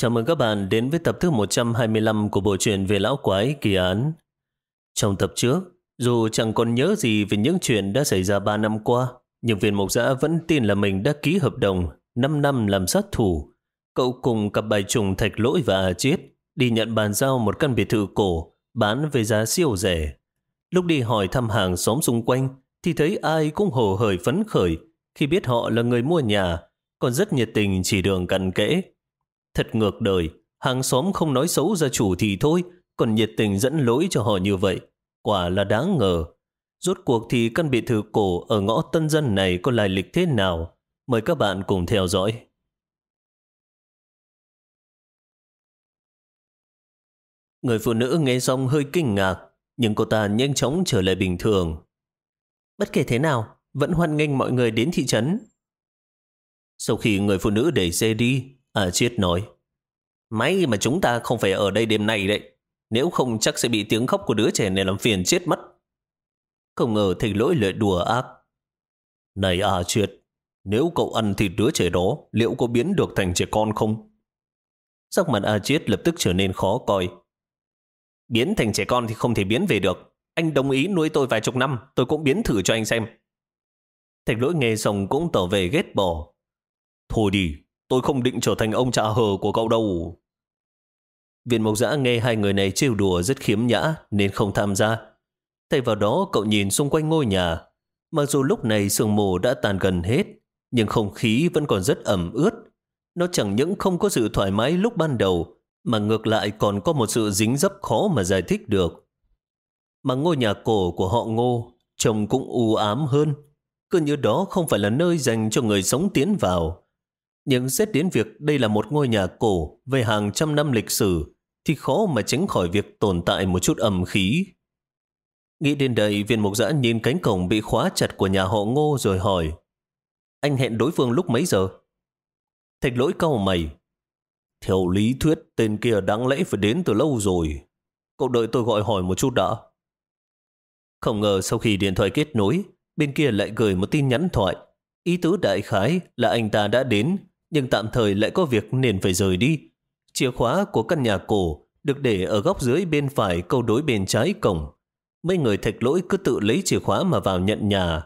Chào mừng các bạn đến với tập thứ 125 của bộ truyện về lão quái kỳ án. Trong tập trước, dù chẳng còn nhớ gì về những chuyện đã xảy ra 3 năm qua, nhưng viên mộc giã vẫn tin là mình đã ký hợp đồng 5 năm làm sát thủ. Cậu cùng cặp bài trùng thạch lỗi và à chiết đi nhận bàn giao một căn biệt thự cổ bán với giá siêu rẻ. Lúc đi hỏi thăm hàng xóm xung quanh thì thấy ai cũng hồ hởi phấn khởi khi biết họ là người mua nhà, còn rất nhiệt tình chỉ đường cặn kẽ. Thật ngược đời, hàng xóm không nói xấu gia chủ thì thôi, còn nhiệt tình dẫn lỗi cho họ như vậy. Quả là đáng ngờ. Rốt cuộc thì căn biệt thự cổ ở ngõ tân dân này có lai lịch thế nào? Mời các bạn cùng theo dõi. Người phụ nữ nghe xong hơi kinh ngạc, nhưng cô ta nhanh chóng trở lại bình thường. Bất kể thế nào, vẫn hoan nghênh mọi người đến thị trấn. Sau khi người phụ nữ đẩy xe đi, Ờ, à Chiết nói, May mà chúng ta không phải ở đây đêm nay đấy. Nếu không chắc sẽ bị tiếng khóc của đứa trẻ này làm phiền chết mất. Không ngờ thầy lỗi lại đùa ác. Này à Chiết, nếu cậu ăn thịt đứa trẻ đó, liệu có biến được thành trẻ con không? Sắc mặt A Chiết lập tức trở nên khó coi. Biến thành trẻ con thì không thể biến về được. Anh đồng ý nuôi tôi vài chục năm, tôi cũng biến thử cho anh xem. Thạch lỗi nghe xong cũng tỏ về ghét bỏ. Thôi đi, Tôi không định trở thành ông cha hờ của cậu đâu. Viên Mộc Giã nghe hai người này trêu đùa rất khiếm nhã nên không tham gia. Thay vào đó cậu nhìn xung quanh ngôi nhà. Mặc dù lúc này sương mù đã tàn gần hết, nhưng không khí vẫn còn rất ẩm ướt. Nó chẳng những không có sự thoải mái lúc ban đầu, mà ngược lại còn có một sự dính dấp khó mà giải thích được. Mà ngôi nhà cổ của họ ngô trông cũng u ám hơn. Cứ như đó không phải là nơi dành cho người sống tiến vào, nhưng xét đến việc đây là một ngôi nhà cổ về hàng trăm năm lịch sử, thì khó mà tránh khỏi việc tồn tại một chút ẩm khí. Nghĩ đến đây, viên mục giã nhìn cánh cổng bị khóa chặt của nhà họ ngô rồi hỏi, anh hẹn đối phương lúc mấy giờ? Thạch lỗi cau mày. Theo lý thuyết, tên kia đáng lẽ phải đến từ lâu rồi. Cậu đợi tôi gọi hỏi một chút đã. Không ngờ sau khi điện thoại kết nối, bên kia lại gửi một tin nhắn thoại. Ý tứ đại khái là anh ta đã đến nhưng tạm thời lại có việc nên phải rời đi. Chìa khóa của căn nhà cổ được để ở góc dưới bên phải câu đối bên trái cổng. Mấy người thạch lỗi cứ tự lấy chìa khóa mà vào nhận nhà.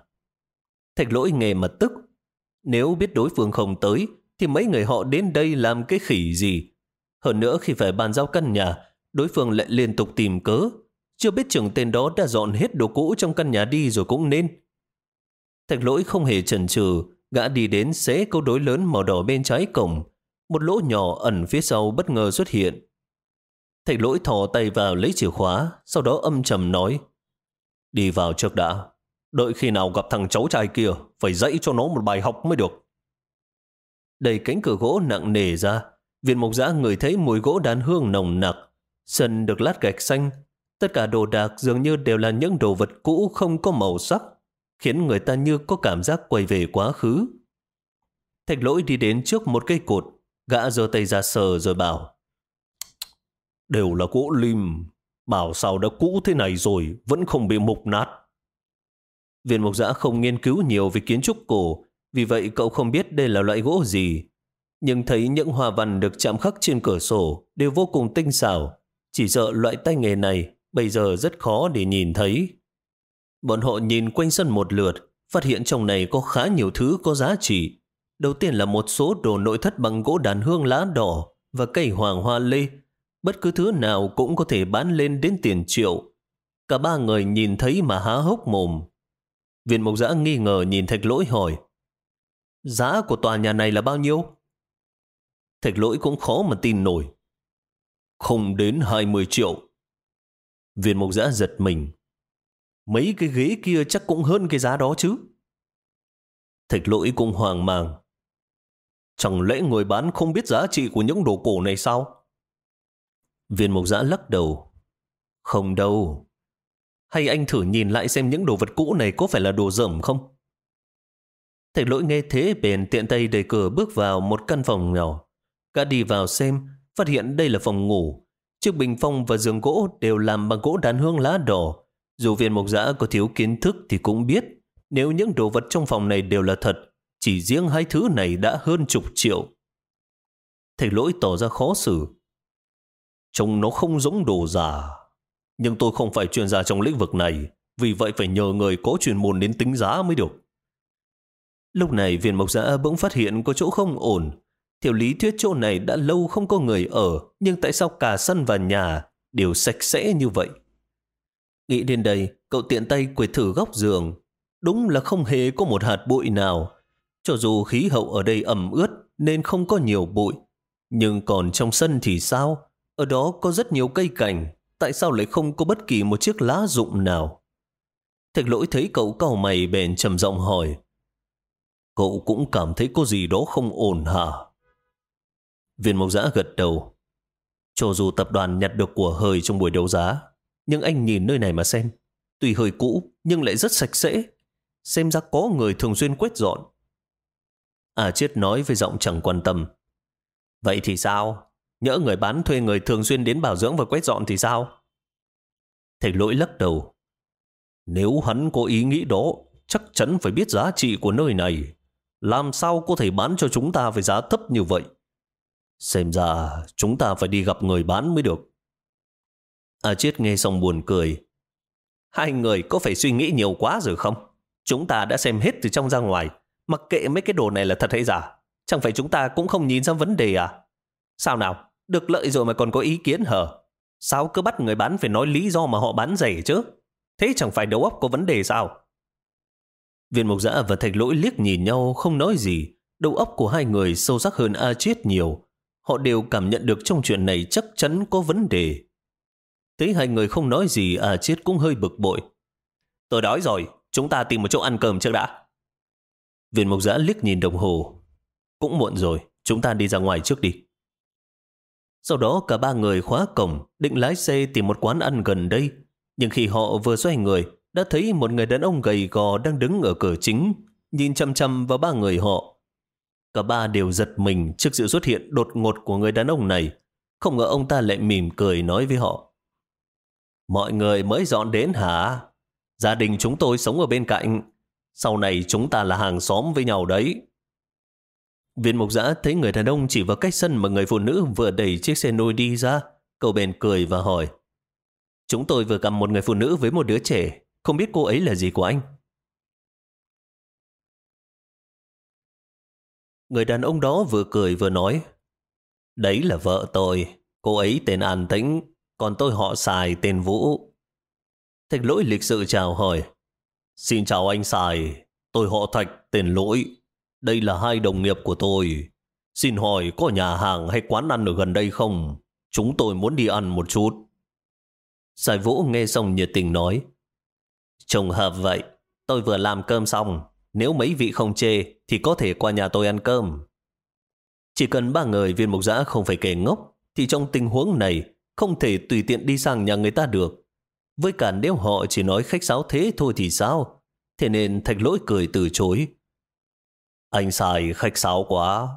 Thạch lỗi nghe mà tức. Nếu biết đối phương không tới, thì mấy người họ đến đây làm cái khỉ gì? Hơn nữa khi phải bàn giao căn nhà, đối phương lại liên tục tìm cớ. Chưa biết chừng tên đó đã dọn hết đồ cũ trong căn nhà đi rồi cũng nên. Thạch lỗi không hề chần chừ Gã đi đến xế câu đối lớn màu đỏ bên trái cổng. Một lỗ nhỏ ẩn phía sau bất ngờ xuất hiện. Thạch lỗi thò tay vào lấy chìa khóa, sau đó âm trầm nói. Đi vào trước đã. Đợi khi nào gặp thằng cháu trai kia, phải dạy cho nó một bài học mới được. Đẩy cánh cửa gỗ nặng nề ra, viên mộc giã người thấy mùi gỗ đàn hương nồng nặc. Sân được lát gạch xanh, tất cả đồ đạc dường như đều là những đồ vật cũ không có màu sắc khiến người ta như có cảm giác quay về quá khứ. Thạch lỗi đi đến trước một cây cột, gã giơ tay ra sờ rồi bảo Đều là gỗ lim, bảo sao đã cũ thế này rồi vẫn không bị mục nát. Viên mục giã không nghiên cứu nhiều về kiến trúc cổ, vì vậy cậu không biết đây là loại gỗ gì. Nhưng thấy những hoa văn được chạm khắc trên cửa sổ đều vô cùng tinh xảo. Chỉ sợ loại tay nghề này bây giờ rất khó để nhìn thấy. Bọn họ nhìn quanh sân một lượt, phát hiện trong này có khá nhiều thứ có giá trị. Đầu tiên là một số đồ nội thất bằng gỗ đàn hương lá đỏ và cây hoàng hoa lê. Bất cứ thứ nào cũng có thể bán lên đến tiền triệu. Cả ba người nhìn thấy mà há hốc mồm. Viện mộc giã nghi ngờ nhìn thạch lỗi hỏi. Giá của tòa nhà này là bao nhiêu? Thạch lỗi cũng khó mà tin nổi. Không đến 20 triệu. Viện mộc giã giật mình. Mấy cái ghế kia chắc cũng hơn cái giá đó chứ. Thạch lỗi cũng hoàng màng. Chẳng lẽ người bán không biết giá trị của những đồ cổ này sao? Viên mộc giã lắc đầu. Không đâu. Hay anh thử nhìn lại xem những đồ vật cũ này có phải là đồ dởm không? Thạch lỗi nghe thế bèn tiện tay đẩy cửa bước vào một căn phòng nhỏ. Cả đi vào xem, phát hiện đây là phòng ngủ. Chiếc bình phong và giường gỗ đều làm bằng gỗ đàn hương lá đỏ, dù viên mộc giã có thiếu kiến thức thì cũng biết nếu những đồ vật trong phòng này đều là thật, chỉ riêng hai thứ này đã hơn chục triệu. Thầy lỗi tỏ ra khó xử. Trông nó không giống đồ giả. Nhưng tôi không phải chuyên gia trong lĩnh vực này, vì vậy phải nhờ người có chuyên môn đến tính giá mới được. Lúc này viên mộc giã bỗng phát hiện có chỗ không ổn. Theo lý thuyết chỗ này đã lâu không có người ở, nhưng tại sao cả sân và nhà đều sạch sẽ như vậy? Nghĩ đến đây, cậu tiện tay quệt thử góc giường. Đúng là không hề có một hạt bụi nào. Cho dù khí hậu ở đây ẩm ướt nên không có nhiều bụi. Nhưng còn trong sân thì sao? Ở đó có rất nhiều cây cảnh. Tại sao lại không có bất kỳ một chiếc lá rụng nào? Thạch lỗi thấy cậu cầu mày bèn trầm giọng hỏi. Cậu cũng cảm thấy có gì đó không ổn hả? Viên mộc giã gật đầu. Cho dù tập đoàn nhặt được của hơi trong buổi đấu giá, nhưng anh nhìn nơi này mà xem. Tuy hơi cũ, nhưng lại rất sạch sẽ. Xem ra có người thường xuyên quét dọn. À chết nói với giọng chẳng quan tâm. Vậy thì sao? Nhỡ người bán thuê người thường xuyên đến bảo dưỡng và quét dọn thì sao? Thầy lỗi lắc đầu. Nếu hắn có ý nghĩ đó, chắc chắn phải biết giá trị của nơi này. Làm sao có thể bán cho chúng ta với giá thấp như vậy? Xem ra chúng ta phải đi gặp người bán mới được. A Chiết nghe xong buồn cười. Hai người có phải suy nghĩ nhiều quá rồi không? Chúng ta đã xem hết từ trong ra ngoài. Mặc kệ mấy cái đồ này là thật hay giả. Chẳng phải chúng ta cũng không nhìn ra vấn đề à? Sao nào? Được lợi rồi mà còn có ý kiến hở? Sao cứ bắt người bán phải nói lý do mà họ bán rẻ chứ? Thế chẳng phải đầu óc có vấn đề sao? Viên mục giã và thạch lỗi liếc nhìn nhau, không nói gì. Đầu óc của hai người sâu sắc hơn A Chiết nhiều. Họ đều cảm nhận được trong chuyện này chắc chắn có vấn đề. Thấy hai người không nói gì, à chết cũng hơi bực bội. Tôi đói rồi, chúng ta tìm một chỗ ăn cơm trước đã. Viên Mộc giã liếc nhìn đồng hồ. Cũng muộn rồi, chúng ta đi ra ngoài trước đi. Sau đó cả ba người khóa cổng, định lái xe tìm một quán ăn gần đây. Nhưng khi họ vừa xoay người, đã thấy một người đàn ông gầy gò đang đứng ở cửa chính, nhìn chăm chăm vào ba người họ. Cả ba đều giật mình trước sự xuất hiện đột ngột của người đàn ông này. Không ngờ ông ta lại mỉm cười nói với họ. Mọi người mới dọn đến hả? Gia đình chúng tôi sống ở bên cạnh. Sau này chúng ta là hàng xóm với nhau đấy. Viên mục giã thấy người đàn ông chỉ vào cách sân mà người phụ nữ vừa đẩy chiếc xe nôi đi ra. Cậu bèn cười và hỏi. Chúng tôi vừa gặp một người phụ nữ với một đứa trẻ. Không biết cô ấy là gì của anh? Người đàn ông đó vừa cười vừa nói. Đấy là vợ tôi. Cô ấy tên An Tĩnh, còn tôi họ xài tên Vũ. Thạch lỗi lịch sự chào hỏi. Xin chào anh xài, tôi họ Thạch tên lỗi. Đây là hai đồng nghiệp của tôi. Xin hỏi có nhà hàng hay quán ăn ở gần đây không? Chúng tôi muốn đi ăn một chút. Sài Vũ nghe xong nhiệt tình nói. Trùng hợp vậy, tôi vừa làm cơm xong. Nếu mấy vị không chê, thì có thể qua nhà tôi ăn cơm. Chỉ cần ba người viên mục giã không phải kề ngốc, thì trong tình huống này không thể tùy tiện đi sang nhà người ta được. Với cả nếu họ chỉ nói khách sáo thế thôi thì sao? Thế nên thạch lỗi cười từ chối. Anh xài khách sáo quá.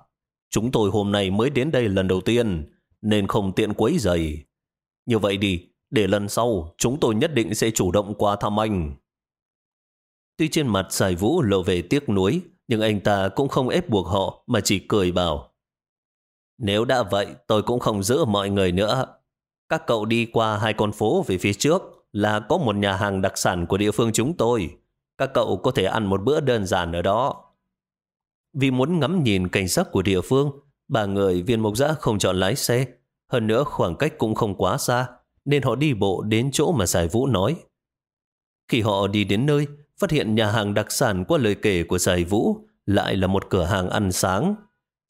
Chúng tôi hôm nay mới đến đây lần đầu tiên, nên không tiện quấy giày. Như vậy đi, để lần sau chúng tôi nhất định sẽ chủ động qua thăm anh. Tuy trên mặt giải vũ lộ về tiếc nuối, nhưng anh ta cũng không ép buộc họ mà chỉ cười bảo. Nếu đã vậy, tôi cũng không giữ mọi người nữa. Các cậu đi qua hai con phố về phía trước là có một nhà hàng đặc sản của địa phương chúng tôi. Các cậu có thể ăn một bữa đơn giản ở đó. Vì muốn ngắm nhìn cảnh sắc của địa phương, ba người viên mộc giã không chọn lái xe. Hơn nữa khoảng cách cũng không quá xa, nên họ đi bộ đến chỗ mà Giải Vũ nói. Khi họ đi đến nơi, phát hiện nhà hàng đặc sản qua lời kể của Giải Vũ lại là một cửa hàng ăn sáng.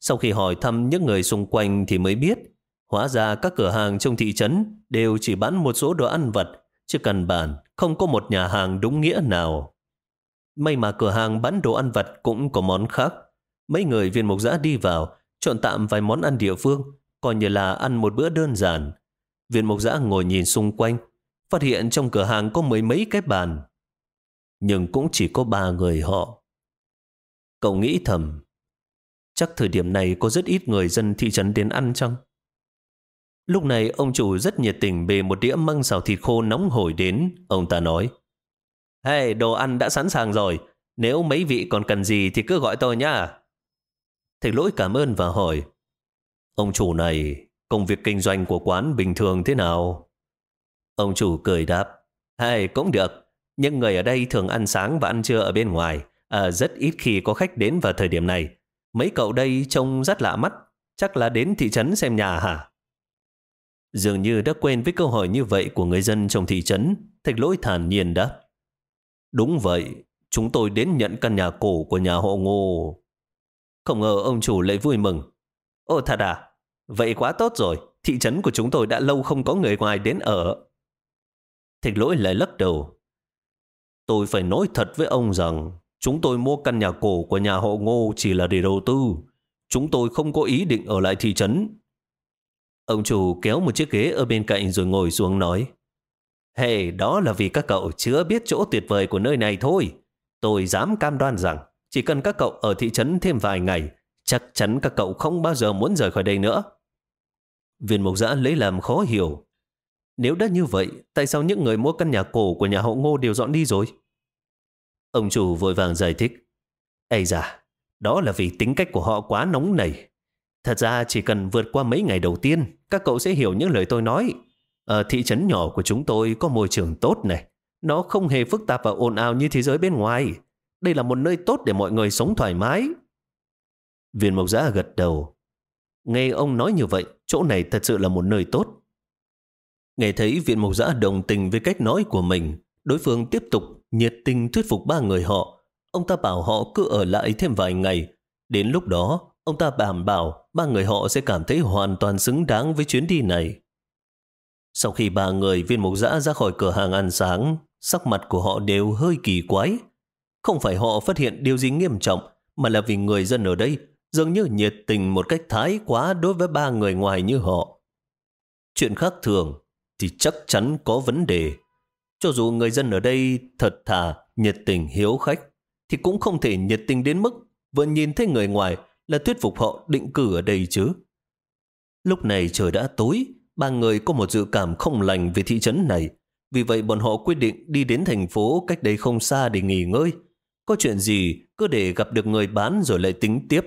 Sau khi hỏi thăm những người xung quanh thì mới biết, hóa ra các cửa hàng trong thị trấn đều chỉ bán một số đồ ăn vật, chứ cần bản không có một nhà hàng đúng nghĩa nào. May mà cửa hàng bán đồ ăn vật cũng có món khác. Mấy người viên mục giã đi vào, chọn tạm vài món ăn địa phương, coi như là ăn một bữa đơn giản. Viên mục giã ngồi nhìn xung quanh, phát hiện trong cửa hàng có mấy mấy cái bàn. Nhưng cũng chỉ có ba người họ. Cậu nghĩ thầm, chắc thời điểm này có rất ít người dân thị trấn đến ăn chăng? Lúc này ông chủ rất nhiệt tình bề một đĩa măng xào thịt khô nóng hổi đến. Ông ta nói, Hey, đồ ăn đã sẵn sàng rồi. Nếu mấy vị còn cần gì thì cứ gọi tôi nhá. Thầy lỗi cảm ơn và hỏi, Ông chủ này, công việc kinh doanh của quán bình thường thế nào? Ông chủ cười đáp, hey cũng được, nhưng người ở đây thường ăn sáng và ăn trưa ở bên ngoài, à, rất ít khi có khách đến vào thời điểm này. Mấy cậu đây trông rất lạ mắt, chắc là đến thị trấn xem nhà hả? Dường như đã quen với câu hỏi như vậy của người dân trong thị trấn, thạch lỗi thản nhiên đáp. Đúng vậy, chúng tôi đến nhận căn nhà cổ của nhà họ ngô. Không ngờ ông chủ lại vui mừng. Ồ thật à? Vậy quá tốt rồi, thị trấn của chúng tôi đã lâu không có người ngoài đến ở. Thạch lỗi lại lắc đầu. Tôi phải nói thật với ông rằng chúng tôi mua căn nhà cổ của nhà họ ngô chỉ là để đầu tư. Chúng tôi không có ý định ở lại thị trấn. Ông chủ kéo một chiếc ghế ở bên cạnh rồi ngồi xuống nói. Hey, đó là vì các cậu chưa biết chỗ tuyệt vời của nơi này thôi. Tôi dám cam đoan rằng chỉ cần các cậu ở thị trấn thêm vài ngày, chắc chắn các cậu không bao giờ muốn rời khỏi đây nữa. Viên mục giã lấy làm khó hiểu. Nếu đã như vậy, tại sao những người mua căn nhà cổ của nhà hậu ngô đều dọn đi rồi? Ông chủ vội vàng giải thích. Ây da, đó là vì tính cách của họ quá nóng nảy. Thật ra chỉ cần vượt qua mấy ngày đầu tiên, các cậu sẽ hiểu những lời tôi nói. Ở thị trấn nhỏ của chúng tôi có môi trường tốt này. Nó không hề phức tạp và ồn ào như thế giới bên ngoài. Đây là một nơi tốt để mọi người sống thoải mái. Viên mộc giã gật đầu. Nghe ông nói như vậy, chỗ này thật sự là một nơi tốt. Nghe thấy viện mộc giã đồng tình với cách nói của mình, đối phương tiếp tục nhiệt tình thuyết phục ba người họ. Ông ta bảo họ cứ ở lại thêm vài ngày. Đến lúc đó, ông ta đảm bảo ba người họ sẽ cảm thấy hoàn toàn xứng đáng với chuyến đi này. Sau khi ba người viên mục giã ra khỏi cửa hàng ăn sáng, sắc mặt của họ đều hơi kỳ quái. Không phải họ phát hiện điều gì nghiêm trọng, mà là vì người dân ở đây dường như nhiệt tình một cách thái quá đối với ba người ngoài như họ. Chuyện khác thường thì chắc chắn có vấn đề. Cho dù người dân ở đây thật thà, nhiệt tình, hiếu khách, thì cũng không thể nhiệt tình đến mức vừa nhìn thấy người ngoài là thuyết phục họ định cử ở đây chứ. Lúc này trời đã tối, ba người có một dự cảm không lành về thị trấn này. Vì vậy bọn họ quyết định đi đến thành phố cách đây không xa để nghỉ ngơi. Có chuyện gì cứ để gặp được người bán rồi lại tính tiếp.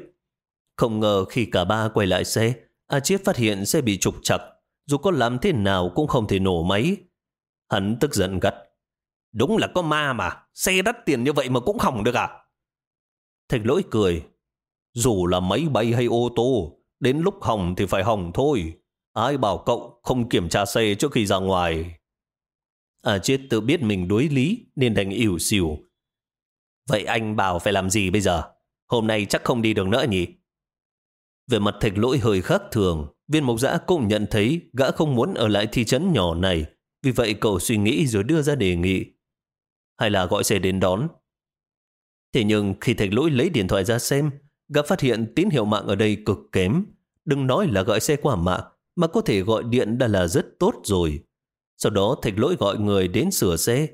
Không ngờ khi cả ba quay lại xe, A Chiết phát hiện xe bị trục chặt. Dù có làm thế nào cũng không thể nổ máy. Hắn tức giận gắt. Đúng là có ma mà, xe đắt tiền như vậy mà cũng hỏng được à? Thạch lỗi cười. Dù là máy bay hay ô tô, đến lúc hỏng thì phải hỏng thôi. Ai bảo cậu không kiểm tra xe trước khi ra ngoài? À chết tự biết mình đối lý nên đành ỉu xìu. Vậy anh bảo phải làm gì bây giờ? Hôm nay chắc không đi được nữa nhỉ? Về mặt thạch lỗi hơi khác thường, viên mộc giã cũng nhận thấy gã không muốn ở lại thị trấn nhỏ này. Vì vậy cậu suy nghĩ rồi đưa ra đề nghị. Hay là gọi xe đến đón? Thế nhưng khi thạch lỗi lấy điện thoại ra xem, gã phát hiện tín hiệu mạng ở đây cực kém. Đừng nói là gọi xe qua mạng, mà có thể gọi điện đã là rất tốt rồi. Sau đó thạch lỗi gọi người đến sửa xe,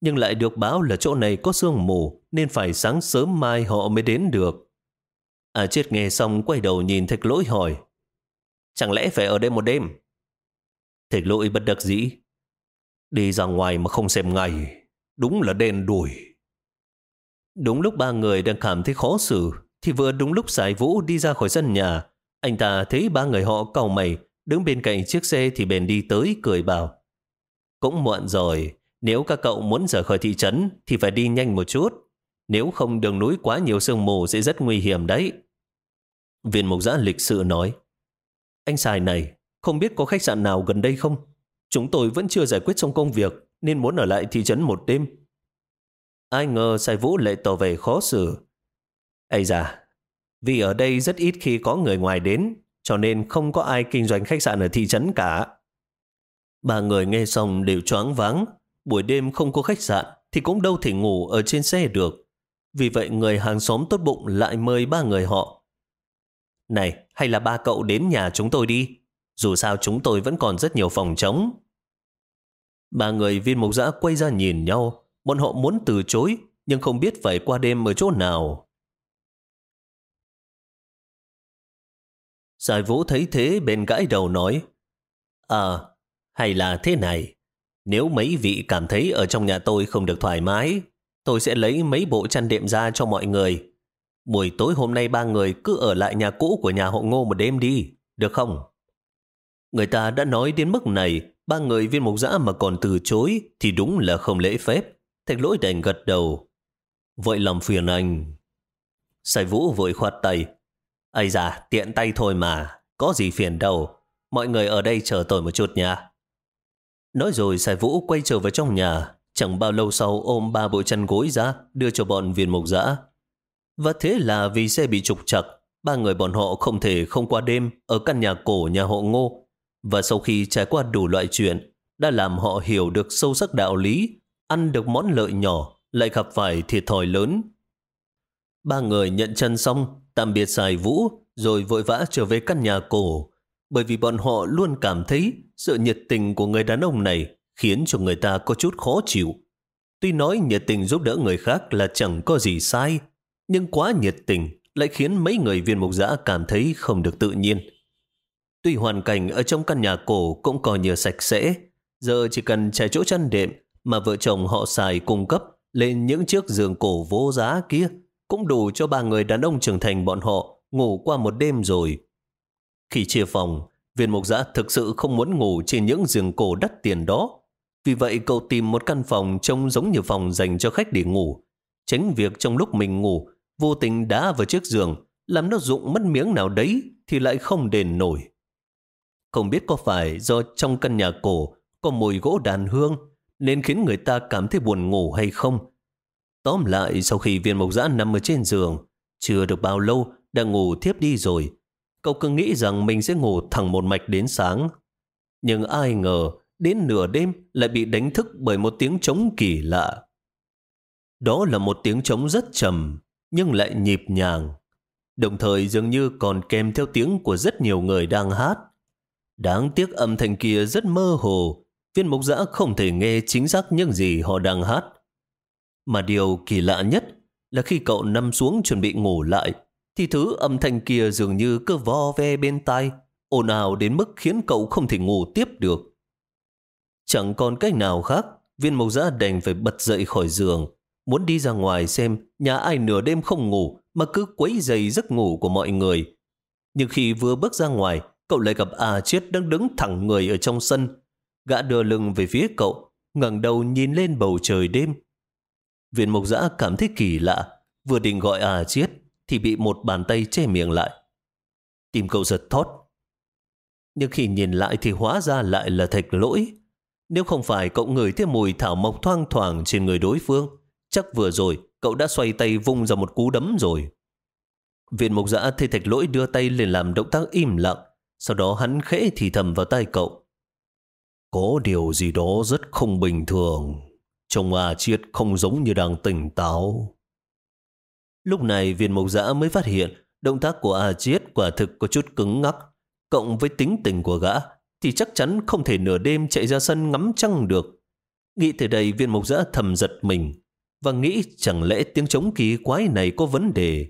nhưng lại được báo là chỗ này có sương mù nên phải sáng sớm mai họ mới đến được. À chết nghe xong quay đầu nhìn thạch lỗi hỏi Chẳng lẽ phải ở đây một đêm? Thạch lỗi bất đắc dĩ Đi ra ngoài mà không xem ngày Đúng là đen đuổi Đúng lúc ba người đang cảm thấy khó xử thì vừa đúng lúc giải vũ đi ra khỏi sân nhà anh ta thấy ba người họ cầu mày đứng bên cạnh chiếc xe thì bèn đi tới cười bảo cũng muộn rồi nếu các cậu muốn rời khỏi thị trấn thì phải đi nhanh một chút nếu không đường núi quá nhiều sương mù sẽ rất nguy hiểm đấy. Viên mục giã lịch sự nói, anh xài này, không biết có khách sạn nào gần đây không? Chúng tôi vẫn chưa giải quyết xong công việc, nên muốn ở lại thị trấn một đêm. Ai ngờ Sai Vũ lại tỏ vẻ khó xử. Ây da, vì ở đây rất ít khi có người ngoài đến, cho nên không có ai kinh doanh khách sạn ở thị trấn cả. Ba người nghe xong đều choáng váng. Buổi đêm không có khách sạn thì cũng đâu thể ngủ ở trên xe được. Vì vậy người hàng xóm tốt bụng lại mời ba người họ. Này, hay là ba cậu đến nhà chúng tôi đi. Dù sao chúng tôi vẫn còn rất nhiều phòng trống. Ba người viên mục giã quay ra nhìn nhau. Bọn họ muốn từ chối, nhưng không biết phải qua đêm ở chỗ nào. Giải vũ thấy thế bên gãi đầu nói À, hay là thế này Nếu mấy vị cảm thấy ở trong nhà tôi không được thoải mái Tôi sẽ lấy mấy bộ chăn đệm ra cho mọi người. Buổi tối hôm nay ba người cứ ở lại nhà cũ của nhà hộ ngô một đêm đi. được không? Người ta đã nói đến mức này, ba người viên mục giã mà còn từ chối thì đúng là không lễ phép. Thạch lỗi đành gật đầu. Vậy làm phiền anh. Sài vũ vội khoát tay. Ây da, tiện tay thôi mà, có gì phiền đâu. Mọi người ở đây chờ tôi một chút nha. Nói rồi Sài Vũ quay trở vào trong nhà, chẳng bao lâu sau ôm ba bộ chăn gối ra, đưa cho bọn viên mục dã Và thế là vì xe bị trục trặc ba người bọn họ không thể không qua đêm ở căn nhà cổ nhà họ ngô. Và sau khi trải qua đủ loại chuyện, đã làm họ hiểu được sâu sắc đạo lý, ăn được món lợi nhỏ, lại gặp phải thiệt thòi lớn. Ba người nhận chân xong, tạm biệt Sài Vũ, rồi vội vã trở về căn nhà cổ, bởi vì bọn họ luôn cảm thấy sự nhiệt tình của người đàn ông này khiến cho người ta có chút khó chịu. Tuy nói nhiệt tình giúp đỡ người khác là chẳng có gì sai, nhưng quá nhiệt tình lại khiến mấy người viên mục giã cảm thấy không được tự nhiên. Tuy hoàn cảnh ở trong căn nhà cổ cũng coi như sạch sẽ, giờ chỉ cần trải chỗ chăn đệm mà vợ chồng họ xài cung cấp lên những chiếc giường cổ vô giá kia cũng đủ cho ba người đàn ông trưởng thành bọn họ ngủ qua một đêm rồi. Khi chia phòng, viên mục giã thực sự không muốn ngủ trên những giường cổ đắt tiền đó. Vì vậy cậu tìm một căn phòng trông giống như phòng dành cho khách để ngủ. Tránh việc trong lúc mình ngủ, vô tình đá vào chiếc giường, làm nó rụng mất miếng nào đấy thì lại không đền nổi. Không biết có phải do trong căn nhà cổ có mùi gỗ đàn hương nên khiến người ta cảm thấy buồn ngủ hay không. Tóm lại sau khi viên mộc giã nằm ở trên giường, chưa được bao lâu đã ngủ thiếp đi rồi. Cậu cứ nghĩ rằng mình sẽ ngủ thẳng một mạch đến sáng. Nhưng ai ngờ, đến nửa đêm lại bị đánh thức bởi một tiếng trống kỳ lạ. Đó là một tiếng trống rất trầm, nhưng lại nhịp nhàng. Đồng thời dường như còn kèm theo tiếng của rất nhiều người đang hát. Đáng tiếc âm thanh kia rất mơ hồ, viên mục giã không thể nghe chính xác những gì họ đang hát. Mà điều kỳ lạ nhất là khi cậu nằm xuống chuẩn bị ngủ lại, thì thứ âm thanh kia dường như cứ vo ve bên tai, ồn ào đến mức khiến cậu không thể ngủ tiếp được. Chẳng còn cách nào khác, viên mộc giã đành phải bật dậy khỏi giường, muốn đi ra ngoài xem nhà ai nửa đêm không ngủ mà cứ quấy dày giấc ngủ của mọi người. Nhưng khi vừa bước ra ngoài, cậu lại gặp A Chiết đang đứng thẳng người ở trong sân. Gã đưa lưng về phía cậu, ngẩng đầu nhìn lên bầu trời đêm. Viên mộc giã cảm thấy kỳ lạ, vừa định gọi à chết thì bị một bàn tay che miệng lại. Tìm cậu giật thót. Nhưng khi nhìn lại thì hóa ra lại là thạch lỗi. Nếu không phải cậu ngửi thấy mùi thảo mộc thoang thoảng trên người đối phương, chắc vừa rồi cậu đã xoay tay vung ra một cú đấm rồi. Viện mục giã thấy thạch lỗi đưa tay lên làm động tác im lặng, sau đó hắn khẽ thì thầm vào tay cậu. Có điều gì đó rất không bình thường. Trông à Triết không giống như đang tỉnh táo. Lúc này viên mộc giã mới phát hiện động tác của A Chiết quả thực có chút cứng ngắc. Cộng với tính tình của gã thì chắc chắn không thể nửa đêm chạy ra sân ngắm trăng được. Nghĩ từ đây, viên mộc giã thầm giật mình và nghĩ chẳng lẽ tiếng trống kỳ quái này có vấn đề.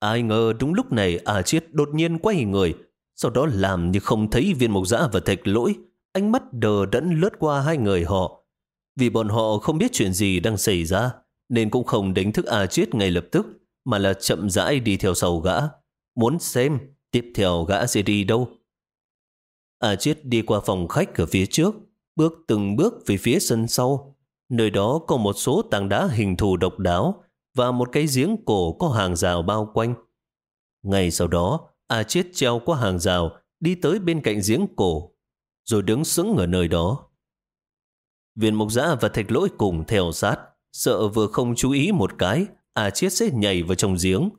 Ai ngờ đúng lúc này A Chiết đột nhiên quay người, sau đó làm như không thấy viên mộc giã và thạch lỗi, ánh mắt đờ đẫn lướt qua hai người họ vì bọn họ không biết chuyện gì đang xảy ra nên cũng không đánh thức A Chiết ngay lập tức, mà là chậm rãi đi theo sau gã, muốn xem tiếp theo gã sẽ đi đâu. A Chiết đi qua phòng khách ở phía trước, bước từng bước về phía sân sau. Nơi đó có một số tảng đá hình thù độc đáo và một cái giếng cổ có hàng rào bao quanh. Ngay sau đó, A Chiết treo qua hàng rào, đi tới bên cạnh giếng cổ, rồi đứng sững ở nơi đó. Viên mục giã và thạch lỗi cùng theo sát, sợ vừa không chú ý một cái, à chết sẽ nhảy vào trong giếng.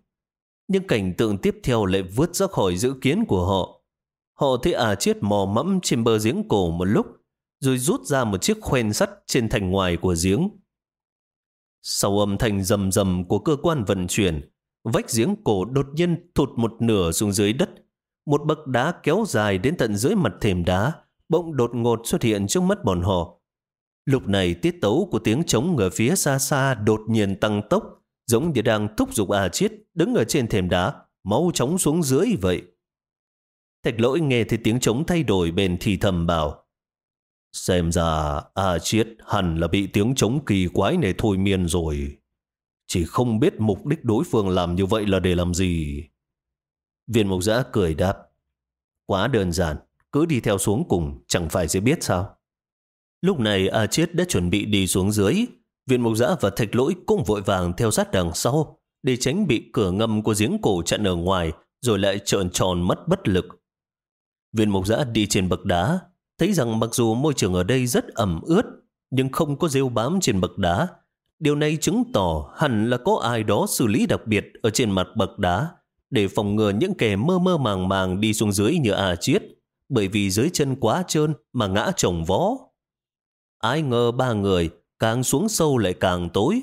Nhưng cảnh tượng tiếp theo lại vượt ra khỏi dự kiến của họ. Họ thấy à chết mò mẫm trên bờ giếng cổ một lúc, rồi rút ra một chiếc khoen sắt trên thành ngoài của giếng. Sau âm thanh rầm rầm của cơ quan vận chuyển, vách giếng cổ đột nhiên thụt một nửa xuống dưới đất. Một bậc đá kéo dài đến tận dưới mặt thềm đá, bỗng đột ngột xuất hiện trước mắt bọn họ. Lúc này tiết tấu của tiếng trống ở phía xa xa đột nhiên tăng tốc, giống như đang thúc giục A Chiết đứng ở trên thềm đá, mau chóng xuống dưới vậy. Thạch lỗi nghe thấy tiếng trống thay đổi bền thì thầm bảo. Xem ra A Chiết hẳn là bị tiếng trống kỳ quái này thôi miên rồi. Chỉ không biết mục đích đối phương làm như vậy là để làm gì. Viên mục giã cười đáp. Quá đơn giản, cứ đi theo xuống cùng chẳng phải sẽ biết sao. Lúc này A Chiết đã chuẩn bị đi xuống dưới. Viên mục giã và thạch lỗi cũng vội vàng theo sát đằng sau, để tránh bị cửa ngầm của giếng cổ chặn ở ngoài, rồi lại trợn tròn mất bất lực. Viên mục giã đi trên bậc đá, thấy rằng mặc dù môi trường ở đây rất ẩm ướt, nhưng không có rêu bám trên bậc đá. Điều này chứng tỏ hẳn là có ai đó xử lý đặc biệt ở trên mặt bậc đá, để phòng ngừa những kẻ mơ mơ màng màng đi xuống dưới như A Chiết bởi vì dưới chân quá trơn mà ngã chồng vó. Ai ngờ ba người càng xuống sâu lại càng tối.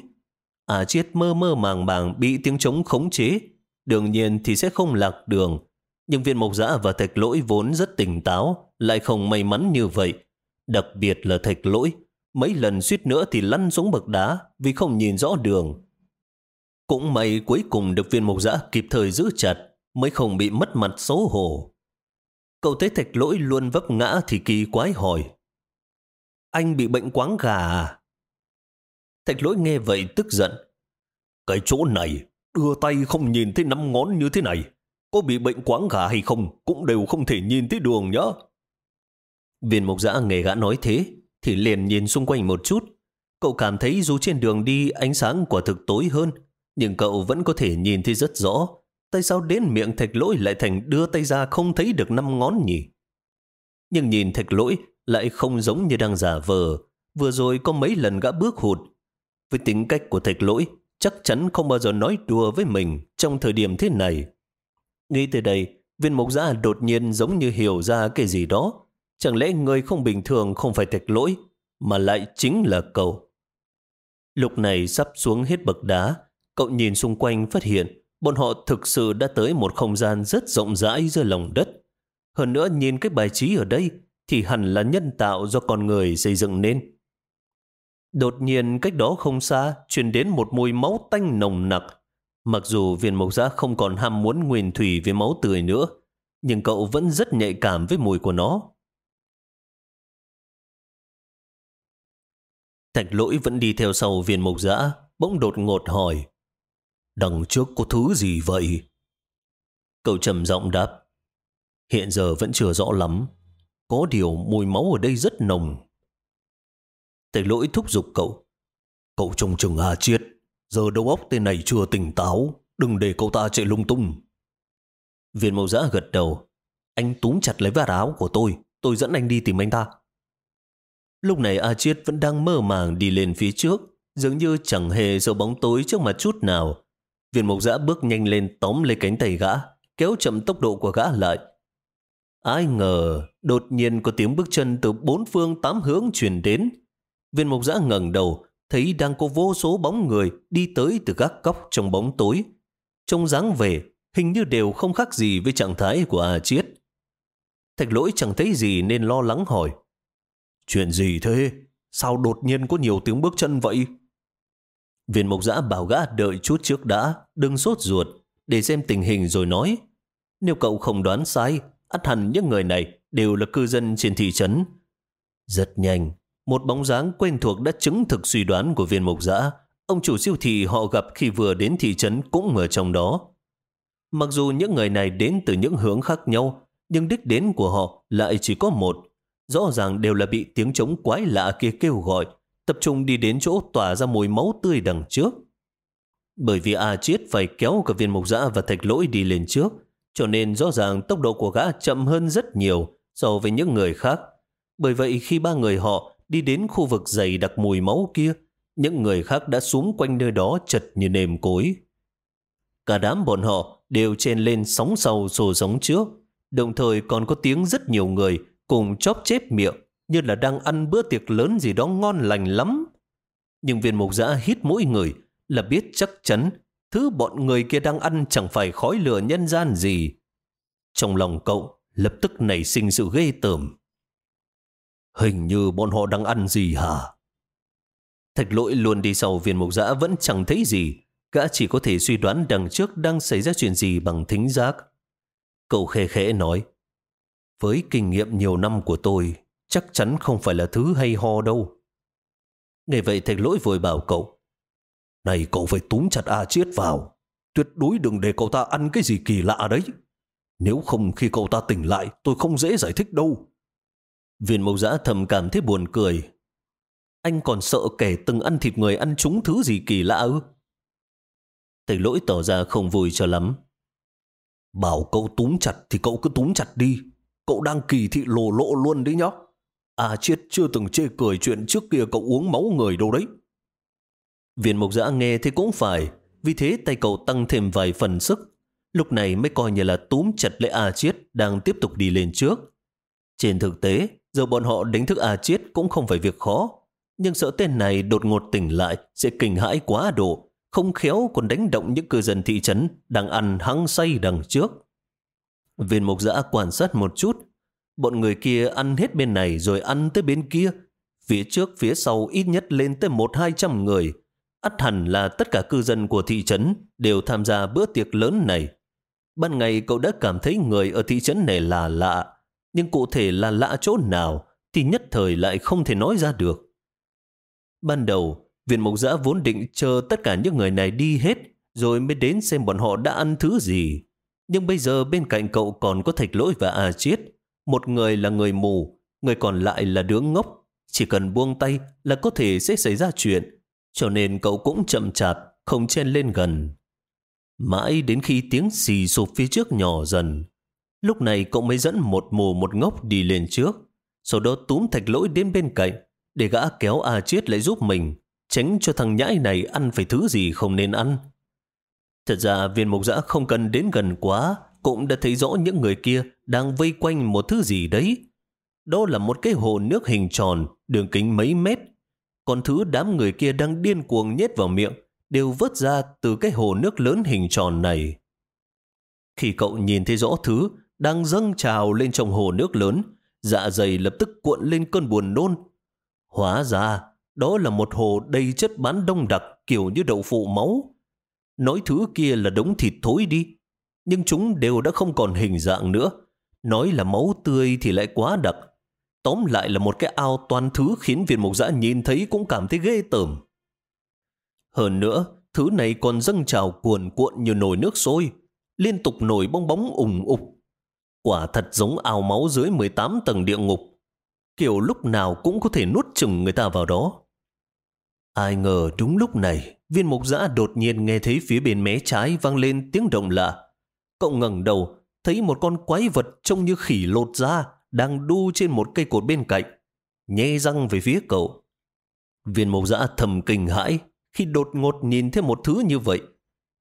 À chiết mơ mơ màng màng bị tiếng trống khống chế. Đương nhiên thì sẽ không lạc đường. Nhưng viên mộc giã và thạch lỗi vốn rất tỉnh táo, lại không may mắn như vậy. Đặc biệt là thạch lỗi, mấy lần suýt nữa thì lăn xuống bậc đá vì không nhìn rõ đường. Cũng may cuối cùng được viên mộc giã kịp thời giữ chặt, mới không bị mất mặt xấu hổ. Cậu thấy thạch lỗi luôn vấp ngã thì kỳ quái hỏi. Anh bị bệnh quáng gà à? Thạch lỗi nghe vậy tức giận. Cái chỗ này, đưa tay không nhìn thấy năm ngón như thế này. Có bị bệnh quáng gà hay không, cũng đều không thể nhìn thấy đường nhá. Viên mục giã nghe gã nói thế, thì liền nhìn xung quanh một chút. Cậu cảm thấy dù trên đường đi ánh sáng quả thực tối hơn, nhưng cậu vẫn có thể nhìn thấy rất rõ. Tại sao đến miệng thạch lỗi lại thành đưa tay ra không thấy được năm ngón nhỉ? Nhưng nhìn thạch lỗi lại không giống như đang giả vờ. Vừa rồi có mấy lần gã bước hụt. Với tính cách của thạch lỗi, chắc chắn không bao giờ nói đùa với mình trong thời điểm thế này. Nghĩ tới đây, viên mục giã đột nhiên giống như hiểu ra cái gì đó. Chẳng lẽ người không bình thường không phải thạch lỗi, mà lại chính là cậu. Lúc này sắp xuống hết bậc đá, cậu nhìn xung quanh phát hiện bọn họ thực sự đã tới một không gian rất rộng rãi giữa lòng đất. Hơn nữa nhìn cái bài trí ở đây thì hẳn là nhân tạo do con người xây dựng nên. Đột nhiên cách đó không xa truyền đến một mùi máu tanh nồng nặc. Mặc dù viên mộc giã không còn ham muốn nguyền thủy với máu tươi nữa, nhưng cậu vẫn rất nhạy cảm với mùi của nó. Thạch lỗi vẫn đi theo sau viên mộc giã, bỗng đột ngột hỏi. Đằng trước có thứ gì vậy? Cậu trầm giọng đáp. Hiện giờ vẫn chưa rõ lắm, có điều mùi máu ở đây rất nồng. tề lỗi thúc giục cậu. Cậu trông chừng Hà Triết Giờ đầu óc tên này chưa tỉnh táo. Đừng để cậu ta chạy lung tung. Viên mẫu giã gật đầu. Anh túm chặt lấy vạt áo của tôi. Tôi dẫn anh đi tìm anh ta. Lúc này A Chiết vẫn đang mơ màng đi lên phía trước. Dường như chẳng hề sợ bóng tối trước mặt chút nào. Viên mộc giã bước nhanh lên tóm lấy cánh tay gã, kéo chậm tốc độ của gã lại. Ai ngờ, đột nhiên có tiếng bước chân từ bốn phương tám hướng truyền đến. Viên mộc giã ngẩng đầu, thấy đang có vô số bóng người đi tới từ các góc trong bóng tối. Trông dáng về, hình như đều không khác gì với trạng thái của A Chiết. Thạch lỗi chẳng thấy gì nên lo lắng hỏi. Chuyện gì thế? Sao đột nhiên có nhiều tiếng bước chân vậy? Viên mộc giã bảo gã đợi chút trước đã, đừng sốt ruột, để xem tình hình rồi nói. Nếu cậu không đoán sai, ắt hẳn những người này đều là cư dân trên thị trấn. Rất nhanh, một bóng dáng quen thuộc đã chứng thực suy đoán của viên mộc giã. Ông chủ siêu thị họ gặp khi vừa đến thị trấn cũng ở trong đó. Mặc dù những người này đến từ những hướng khác nhau, nhưng đích đến của họ lại chỉ có một. Rõ ràng đều là bị tiếng trống quái lạ kia kêu gọi, tập trung đi đến chỗ tỏa ra mùi máu tươi đằng trước. Bởi vì A Chiết phải kéo cả viên mục giã và thạch lỗi đi lên trước, cho nên rõ ràng tốc độ của gã chậm hơn rất nhiều so với những người khác. Bởi vậy khi ba người họ đi đến khu vực dày đặc mùi máu kia, những người khác đã xuống quanh nơi đó chật như nềm cối. Cả đám bọn họ đều chen lên sóng sau sổ giống trước, đồng thời còn có tiếng rất nhiều người cùng chóp chép miệng như là đang ăn bữa tiệc lớn gì đó ngon lành lắm. Nhưng viên mục giã hít mỗi người là biết chắc chắn thứ bọn người kia đang ăn chẳng phải khói lửa nhân gian gì. Trong lòng cậu lập tức nảy sinh sự ghê tởm. Hình như bọn họ đang ăn gì hả? Thạch lỗi luôn đi sau viên mục giã vẫn chẳng thấy gì. Gã chỉ có thể suy đoán đằng trước đang xảy ra chuyện gì bằng thính giác. Cậu khẽ khẽ nói, với kinh nghiệm nhiều năm của tôi, chắc chắn không phải là thứ hay ho đâu. Ngày vậy thạch lỗi vội bảo cậu, này cậu phải túm chặt A Chiết vào, tuyệt đối đừng để cậu ta ăn cái gì kỳ lạ đấy. Nếu không khi cậu ta tỉnh lại, tôi không dễ giải thích đâu. Viên mẫu giã thầm cảm thấy buồn cười. Anh còn sợ kẻ từng ăn thịt người ăn trúng thứ gì kỳ lạ ư? Thầy lỗi tỏ ra không vui cho lắm. Bảo cậu túm chặt thì cậu cứ túm chặt đi. Cậu đang kỳ thị lồ lộ luôn đấy nhá. À chết chưa từng chê cười chuyện trước kia cậu uống máu người đâu đấy. Viên mục giã nghe thì cũng phải, vì thế tay cậu tăng thêm vài phần sức. Lúc này mới coi như là túm chặt lấy A Chiết đang tiếp tục đi lên trước. Trên thực tế, giờ bọn họ đánh thức A Chiết cũng không phải việc khó. Nhưng sợ tên này đột ngột tỉnh lại sẽ kinh hãi quá độ, không khéo còn đánh động những cư dân thị trấn đang ăn hăng say đằng trước. Viên mục giã quan sát một chút, bọn người kia ăn hết bên này rồi ăn tới bên kia. Phía trước phía sau ít nhất lên tới một hai trăm người, ắt hẳn là tất cả cư dân của thị trấn đều tham gia bữa tiệc lớn này. Ban ngày cậu đã cảm thấy người ở thị trấn này là lạ, nhưng cụ thể là lạ chỗ nào thì nhất thời lại không thể nói ra được. Ban đầu, viện mộc giã vốn định chờ tất cả những người này đi hết rồi mới đến xem bọn họ đã ăn thứ gì. Nhưng bây giờ bên cạnh cậu còn có thạch lỗi và à chiết. Một người là người mù, người còn lại là đứa ngốc. Chỉ cần buông tay là có thể sẽ xảy ra chuyện cho nên cậu cũng chậm chạp, không chen lên gần. Mãi đến khi tiếng xì sụp phía trước nhỏ dần, lúc này cậu mới dẫn một mù một ngốc đi lên trước, sau đó túm thạch lỗi đến bên cạnh, để gã kéo A Chiết lại giúp mình, tránh cho thằng nhãi này ăn phải thứ gì không nên ăn. Thật ra viên mục giã không cần đến gần quá, cũng đã thấy rõ những người kia đang vây quanh một thứ gì đấy. Đó là một cái hồ nước hình tròn, đường kính mấy mét, còn thứ đám người kia đang điên cuồng nhét vào miệng đều vớt ra từ cái hồ nước lớn hình tròn này. Khi cậu nhìn thấy rõ thứ đang dâng trào lên trong hồ nước lớn, dạ dày lập tức cuộn lên cơn buồn nôn. Hóa ra, đó là một hồ đầy chất bán đông đặc kiểu như đậu phụ máu. Nói thứ kia là đống thịt thối đi, nhưng chúng đều đã không còn hình dạng nữa. Nói là máu tươi thì lại quá đặc, Tóm lại là một cái ao toàn thứ khiến viên mục giã nhìn thấy cũng cảm thấy ghê tởm. Hơn nữa, thứ này còn dâng trào cuồn cuộn như nồi nước sôi, liên tục nổi bong bóng ủng ục. Quả thật giống ao máu dưới 18 tầng địa ngục, kiểu lúc nào cũng có thể nuốt chừng người ta vào đó. Ai ngờ đúng lúc này, viên mục giã đột nhiên nghe thấy phía bên mé trái vang lên tiếng động lạ. Cậu ngẩng đầu, thấy một con quái vật trông như khỉ lột ra, đang đu trên một cây cột bên cạnh, nhe răng về phía cậu. Viên mộc dã thầm kinh hãi khi đột ngột nhìn thấy một thứ như vậy.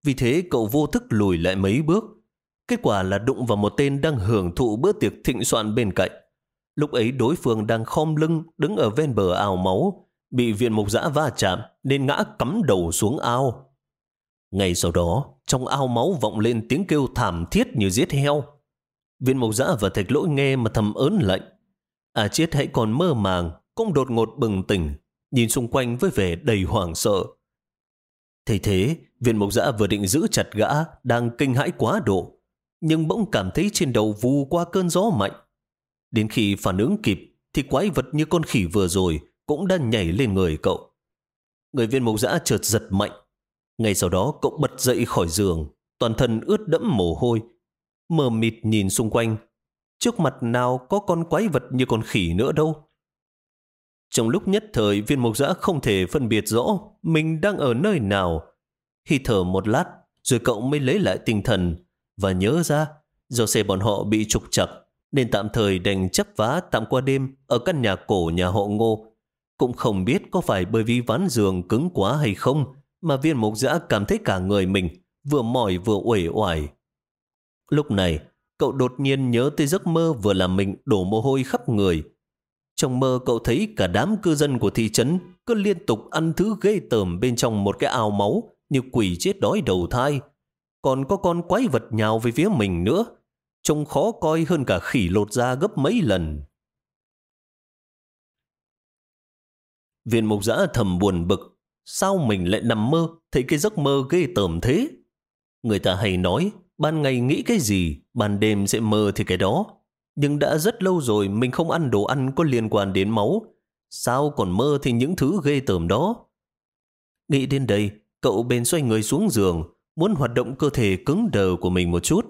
Vì thế cậu vô thức lùi lại mấy bước. Kết quả là đụng vào một tên đang hưởng thụ bữa tiệc thịnh soạn bên cạnh. Lúc ấy đối phương đang khom lưng đứng ở ven bờ ao máu, bị viên mộc dã va chạm nên ngã cắm đầu xuống ao. Ngay sau đó, trong ao máu vọng lên tiếng kêu thảm thiết như giết heo. Viên mộc giã và thạch lỗi nghe mà thầm ớn lạnh. À chết hãy còn mơ màng, cũng đột ngột bừng tỉnh, nhìn xung quanh với vẻ đầy hoảng sợ. Thế thế, viên mộc giã vừa định giữ chặt gã, đang kinh hãi quá độ, nhưng bỗng cảm thấy trên đầu vù qua cơn gió mạnh. Đến khi phản ứng kịp, thì quái vật như con khỉ vừa rồi cũng đã nhảy lên người cậu. Người viên mộc giã chợt giật mạnh. Ngay sau đó cậu bật dậy khỏi giường, toàn thân ướt đẫm mồ hôi, mờ mịt nhìn xung quanh. Trước mặt nào có con quái vật như con khỉ nữa đâu. Trong lúc nhất thời viên mục giã không thể phân biệt rõ mình đang ở nơi nào. Khi thở một lát, rồi cậu mới lấy lại tinh thần và nhớ ra do xe bọn họ bị trục chặt nên tạm thời đành chấp vá tạm qua đêm ở căn nhà cổ nhà họ ngô. Cũng không biết có phải bởi vì ván giường cứng quá hay không mà viên mục giã cảm thấy cả người mình vừa mỏi vừa uể oải Lúc này, cậu đột nhiên nhớ tới giấc mơ vừa làm mình đổ mồ hôi khắp người. Trong mơ cậu thấy cả đám cư dân của thị trấn cứ liên tục ăn thứ ghê tởm bên trong một cái ao máu như quỷ chết đói đầu thai. Còn có con quái vật nhào về phía mình nữa. Trông khó coi hơn cả khỉ lột da gấp mấy lần. Viên mục giã thầm buồn bực. Sao mình lại nằm mơ thấy cái giấc mơ ghê tởm thế? Người ta hay nói ban ngày nghĩ cái gì, ban đêm sẽ mơ thì cái đó. Nhưng đã rất lâu rồi mình không ăn đồ ăn có liên quan đến máu. Sao còn mơ thì những thứ ghê tởm đó? Nghĩ đến đây, cậu bèn xoay người xuống giường, muốn hoạt động cơ thể cứng đờ của mình một chút.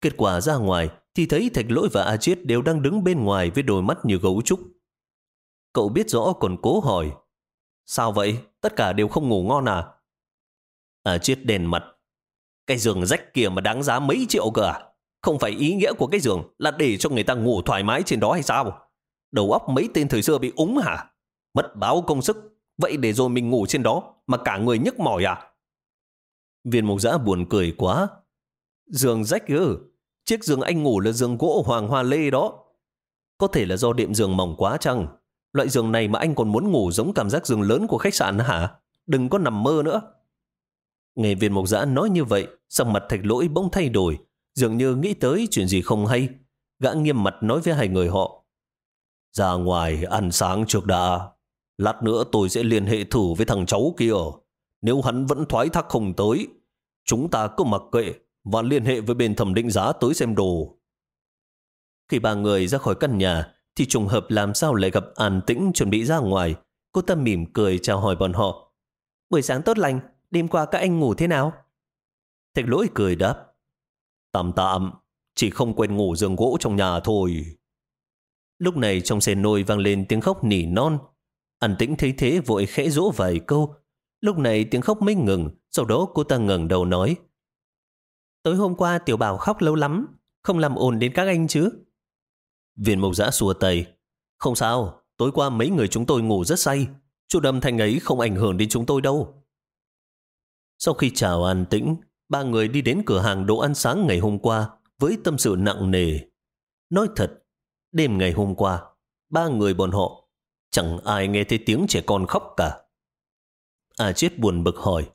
Kết quả ra ngoài thì thấy Thạch Lỗi và A Chiết đều đang đứng bên ngoài với đôi mắt như gấu trúc. Cậu biết rõ còn cố hỏi. Sao vậy? Tất cả đều không ngủ ngon à? A Chiết đèn mặt. Cái giường rách kia mà đáng giá mấy triệu cơ à? Không phải ý nghĩa của cái giường là để cho người ta ngủ thoải mái trên đó hay sao? Đầu óc mấy tên thời xưa bị úng hả? Mất báo công sức. Vậy để rồi mình ngủ trên đó mà cả người nhức mỏi à? Viên mục giã buồn cười quá. Giường rách ư? Chiếc giường anh ngủ là giường gỗ hoàng hoa lê đó. Có thể là do đệm giường mỏng quá chăng? Loại giường này mà anh còn muốn ngủ giống cảm giác giường lớn của khách sạn hả? Đừng có nằm mơ nữa. Nghe viên mộc giã nói như vậy, sắc mặt thạch lỗi bỗng thay đổi, dường như nghĩ tới chuyện gì không hay. Gã nghiêm mặt nói với hai người họ. Ra ngoài ăn sáng trước đã. Lát nữa tôi sẽ liên hệ thử với thằng cháu kia. Nếu hắn vẫn thoái thác không tới, chúng ta cứ mặc kệ và liên hệ với bên thẩm định giá tới xem đồ. Khi ba người ra khỏi căn nhà, thì trùng hợp làm sao lại gặp An Tĩnh chuẩn bị ra ngoài. Cô ta mỉm cười chào hỏi bọn họ. Buổi sáng tốt lành, đêm qua các anh ngủ thế nào? Thạch lỗi cười đáp. Tạm tạm, chỉ không quên ngủ giường gỗ trong nhà thôi. Lúc này trong xe nôi vang lên tiếng khóc nỉ non. An Tĩnh thấy thế vội khẽ rỗ vài câu. Lúc này tiếng khóc mới ngừng, sau đó cô ta ngẩng đầu nói. Tối hôm qua Tiểu Bảo khóc lâu lắm, không làm ồn đến các anh chứ. Viên mộc giã xua tay. Không sao, tối qua mấy người chúng tôi ngủ rất say. Chút âm thanh ấy không ảnh hưởng đến chúng tôi đâu. Sau khi chào an tĩnh, ba người đi đến cửa hàng đồ ăn sáng ngày hôm qua với tâm sự nặng nề. Nói thật, đêm ngày hôm qua, ba người bọn họ chẳng ai nghe thấy tiếng trẻ con khóc cả. À chết buồn bực hỏi.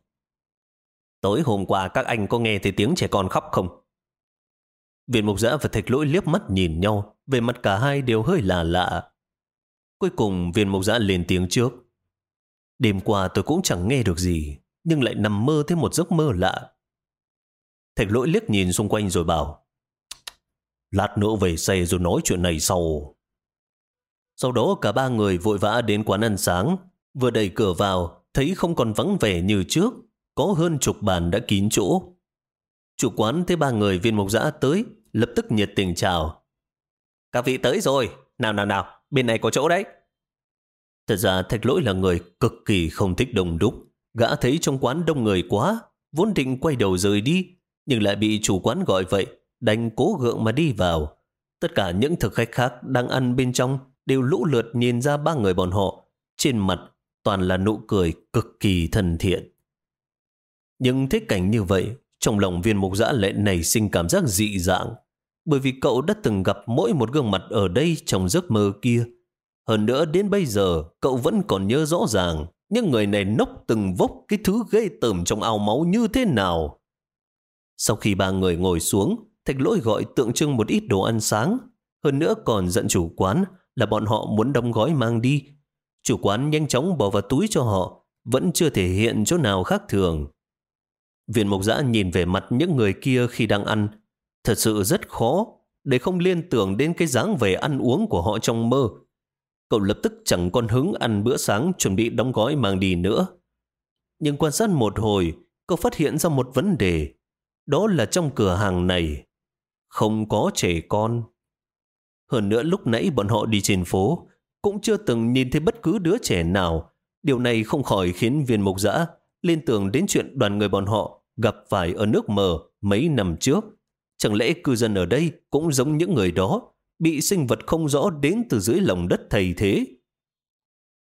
Tối hôm qua các anh có nghe thấy tiếng trẻ con khóc không? Viện mục giã và thạch lỗi liếc mắt nhìn nhau, về mặt cả hai đều hơi lạ lạ. Cuối cùng viên mục giã lên tiếng trước. Đêm qua tôi cũng chẳng nghe được gì, nhưng lại nằm mơ thêm một giấc mơ lạ. Thạch lỗi liếc nhìn xung quanh rồi bảo, Lát nữa về xe rồi nói chuyện này sau. Sau đó cả ba người vội vã đến quán ăn sáng, vừa đẩy cửa vào, thấy không còn vắng vẻ như trước, có hơn chục bàn đã kín chỗ. Chủ quán thấy ba người viên mộc dã tới, lập tức nhiệt tình chào. Các vị tới rồi, nào nào nào, bên này có chỗ đấy. Thật ra thạch lỗi là người cực kỳ không thích đông đúc. Gã thấy trong quán đông người quá, vốn định quay đầu rời đi, nhưng lại bị chủ quán gọi vậy, đành cố gượng mà đi vào. Tất cả những thực khách khác đang ăn bên trong đều lũ lượt nhìn ra ba người bọn họ. Trên mặt toàn là nụ cười cực kỳ thân thiện. Nhưng thế cảnh như vậy, trong lòng viên mục giã lại nảy sinh cảm giác dị dạng, bởi vì cậu đã từng gặp mỗi một gương mặt ở đây trong giấc mơ kia. Hơn nữa đến bây giờ, cậu vẫn còn nhớ rõ ràng những người này nốc từng vốc cái thứ ghê tởm trong ao máu như thế nào. Sau khi ba người ngồi xuống, Thạch lỗi gọi tượng trưng một ít đồ ăn sáng, hơn nữa còn giận chủ quán là bọn họ muốn đóng gói mang đi. Chủ quán nhanh chóng bỏ vào túi cho họ, vẫn chưa thể hiện chỗ nào khác thường. Viên mộc giã nhìn về mặt những người kia khi đang ăn. Thật sự rất khó để không liên tưởng đến cái dáng về ăn uống của họ trong mơ. Cậu lập tức chẳng còn hứng ăn bữa sáng chuẩn bị đóng gói mang đi nữa. Nhưng quan sát một hồi, cậu phát hiện ra một vấn đề. Đó là trong cửa hàng này, không có trẻ con. Hơn nữa lúc nãy bọn họ đi trên phố, cũng chưa từng nhìn thấy bất cứ đứa trẻ nào. Điều này không khỏi khiến viên mục giã liên tưởng đến chuyện đoàn người bọn họ gặp phải ở nước mờ mấy năm trước. Chẳng lẽ cư dân ở đây cũng giống những người đó, bị sinh vật không rõ đến từ dưới lòng đất thay thế?